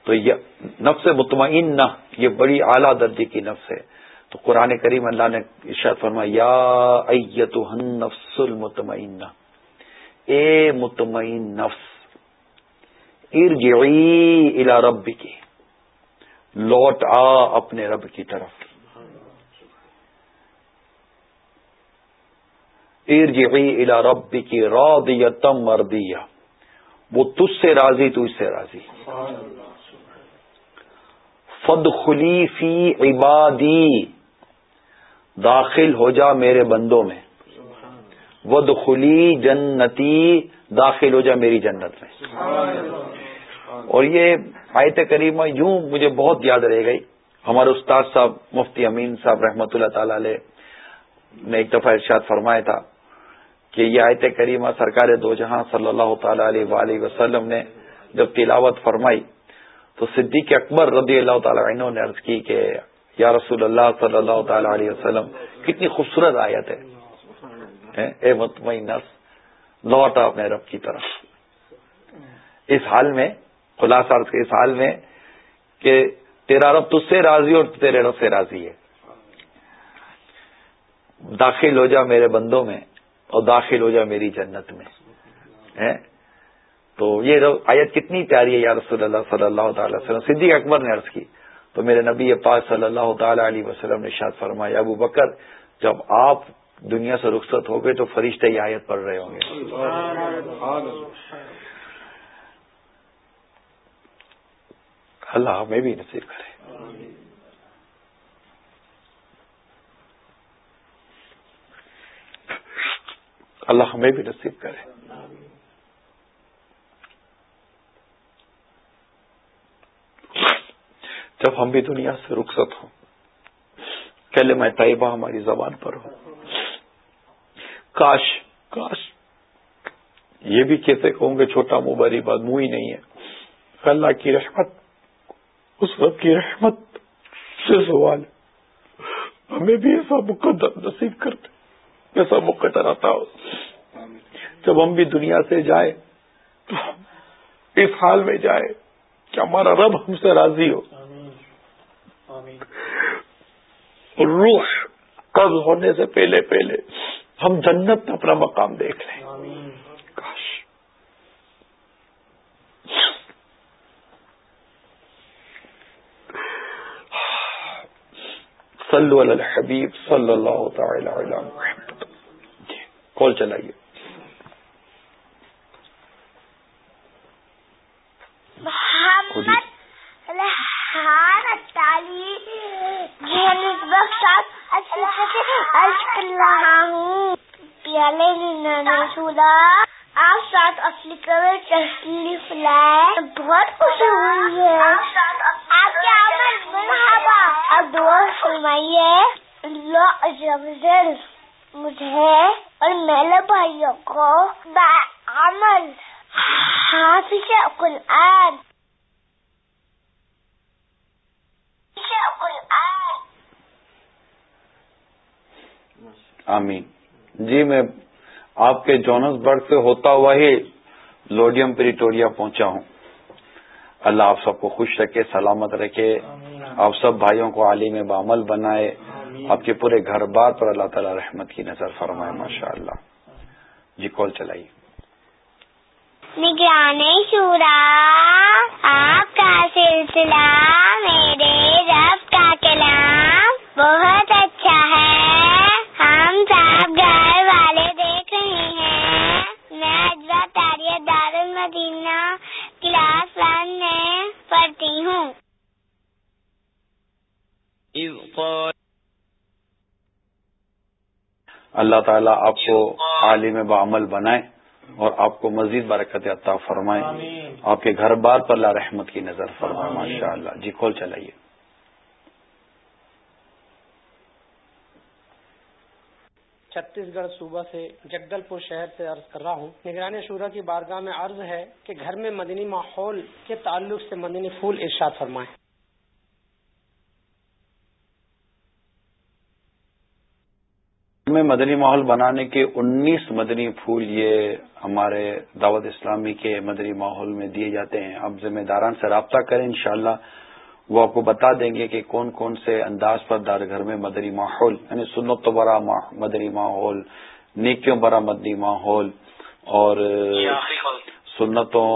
تو یہ نفس مطمئن نہ یہ بڑی اعلیٰ درجے کی نفس ہے۔ تو قرآن کریم اللہ نے ارشاد فرمایا، یا نفس المطمئن اے مطمئن نفس ارجعی الى رب کی لوٹ آ اپنے رب کی طرف. ارجعی الى رب کی راضیتم مردیہ وہ تجھ سے راضی، تو اس سے راضی. فد خلی فی عبادی. داخل ہو جا میرے بندوں میں. ود خلی جنتی، داخل ہو جا میری جنت میں. اور یہ آیت کریمہ یوں مجھے بہت یاد رہ گئی۔ ہمارے استاد صاحب، مفتی امین صاحب رحمۃ اللہ تعالی علیہ نے ایک دفعہ ارشاد فرمایا تھا کہ یہ آیت کریمہ سرکار دو جہاں صلی اللہ تعالی علیہ وآلہ وسلم نے جب تلاوت فرمائی تو صدیق اکبر رضی اللہ تعالی عنہ نے عرض کی کہ یا رسول اللہ صلی اللہ تعالی علیہ وسلم، کتنی خوبصورت آیت ہے۔ اے مطمئن لوٹا اپنے رب کی طرف۔ اس حال میں، خلاصہ اس حال میں کہ تیرا رب تج سے راضی اور تیرے رب سے راضی ہے۔ داخل ہو جا میرے بندوں میں اور داخل ہو جا میری جنت میں۔ تو یہ آیت کتنی پیاری ہے یا رسول اللہ صلی اللہ تعالی وسلم۔ صدیق اکبر نے عرض کی۔ تو میرے نبی پاک صلی اللہ تعالی علیہ وسلم نے شاد فرمایا، ابو بکر، جب آپ دنیا سے رخصت ہو گئے تو فرشتے یہ آیت پڑھ رہے ہوں گے۔ اللہ ہمیں بھی نصیب کرے۔ اللہ ہمیں بھی نصیب کرے۔ جب ہم بھی دنیا سے رخصت ہوں، پہلے میں طیبہ ہماری زبان پر ہوں۔ کاش کاش، یہ بھی کیسے کہوں گے، چھوٹا منہ بری بات منہ ہی نہیں ہے۔ اللہ کی رحمت اس وقت کی رحمت سے سوال ہمیں بھی ایسا مقدر نصیب کرتے ایسا مقدر آتا ہو۔ جب ہم بھی دنیا سے جائیں، تو اس حال میں جائے کہ ہمارا رب ہم سے راضی ہو۔ روح قبض ہونے سے پہلے پہلے ہم جنت میں اپنا مقام دیکھ لیں۔ صلو علی الحبیب صلی اللہ تعالی علی محمد. جی کال چلائیے؟ محمد آپ ساتھ افریقہ میں تشریف لائے۔ بہت خوشی ہوئی ہے۔ آپ کے عمل مرحبا۔ اب دعا فرمائیے۔ اللہ مجھے اور میرے بھائیوں کو عمل حافظ قرآن۔ آمین۔ جی میں آپ کے جونس برگ سے ہوتا ہوا ہی لوڈیم پریٹوریا پہنچا ہوں۔ اللہ آپ سب کو خوش رکھے سلامت رکھے۔ آپ سب بھائیوں کو عالم بعمل بنائے۔ آپ کے پورے گھر بار پر اللہ تعالی رحمت کی نظر فرمائے ماشاء اللہ جی کال چلائیے۔ نگران شورا آپ کا سلسلہ میرے رب کا کلام بہت اچھا ہے۔ ہم سب گھر والے دیکھ رہے ہیں میں اجوا تاریہ دار المدینہ کلاس ون میں پڑھتی ہوں۔ اللہ تعالیٰ آپ کو عالم بعمل بنائے اور آپ کو مزید برکت عطا فرمائے۔ آپ کے گھر بار پر لا رحمت کی نظر فرمائے ماشاء اللہ جی کھول چلائیے۔ چھتیس گڑھ صوبہ سے جگدل پور شہر سے عرض کر رہا ہوں۔ نگرانی شورا کی بارگاہ میں عرض ہے کہ گھر میں مدنی ماحول کے تعلق سے مدنی پھول ارشاد فرمائیں۔ میں مدنی ماحول بنانے کے انیس مدنی پھول یہ ہمارے دعوت اسلامی کے مدنی ماحول میں دیے جاتے ہیں۔ آپ ذمہ داران سے رابطہ کریں انشاءاللہ۔ وہ آپ کو بتا دیں گے کہ کون کون سے انداز پر دار گھر میں مدنی ماحول یعنی سنت برا مدنی ماحول نیکیوں برا مدنی ماحول اور سنتوں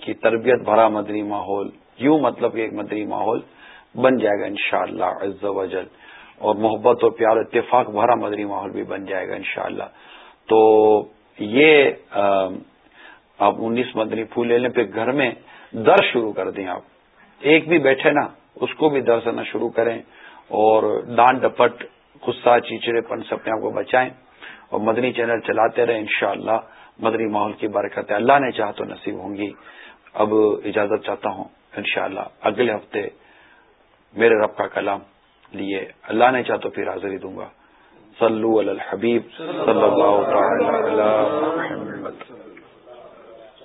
کی تربیت بھرا مدنی ماحول یوں مطلب کہ ایک مدنی ماحول بن جائے گا انشاءاللہ شاء اللہ اور محبت اور پیار اتفاق بھرا مدنی ماحول بھی بن جائے گا انشاءاللہ۔ تو یہ آپ انیس مدنی پھول لے لیں پھر گھر میں در شروع کر دیں آپ۔ ایک بھی بیٹھے نا، اس کو بھی در سے شروع کریں اور ڈانٹ ڈپٹ، غصہ، چیچڑے پن سے اپنے آپ کو بچائیں اور مدنی چینل چلاتے رہیں انشاءاللہ۔ مدنی ماحول کی برکت اللہ نے چاہ تو نصیب ہوں گی۔ اب اجازت چاہتا ہوں انشاءاللہ اگلے ہفتے میرے رب کا کلام لیے اللہ نے چاہ تو پھر حاضری دوں گا۔ صلو علی الحبیب صلی اللہ تعالی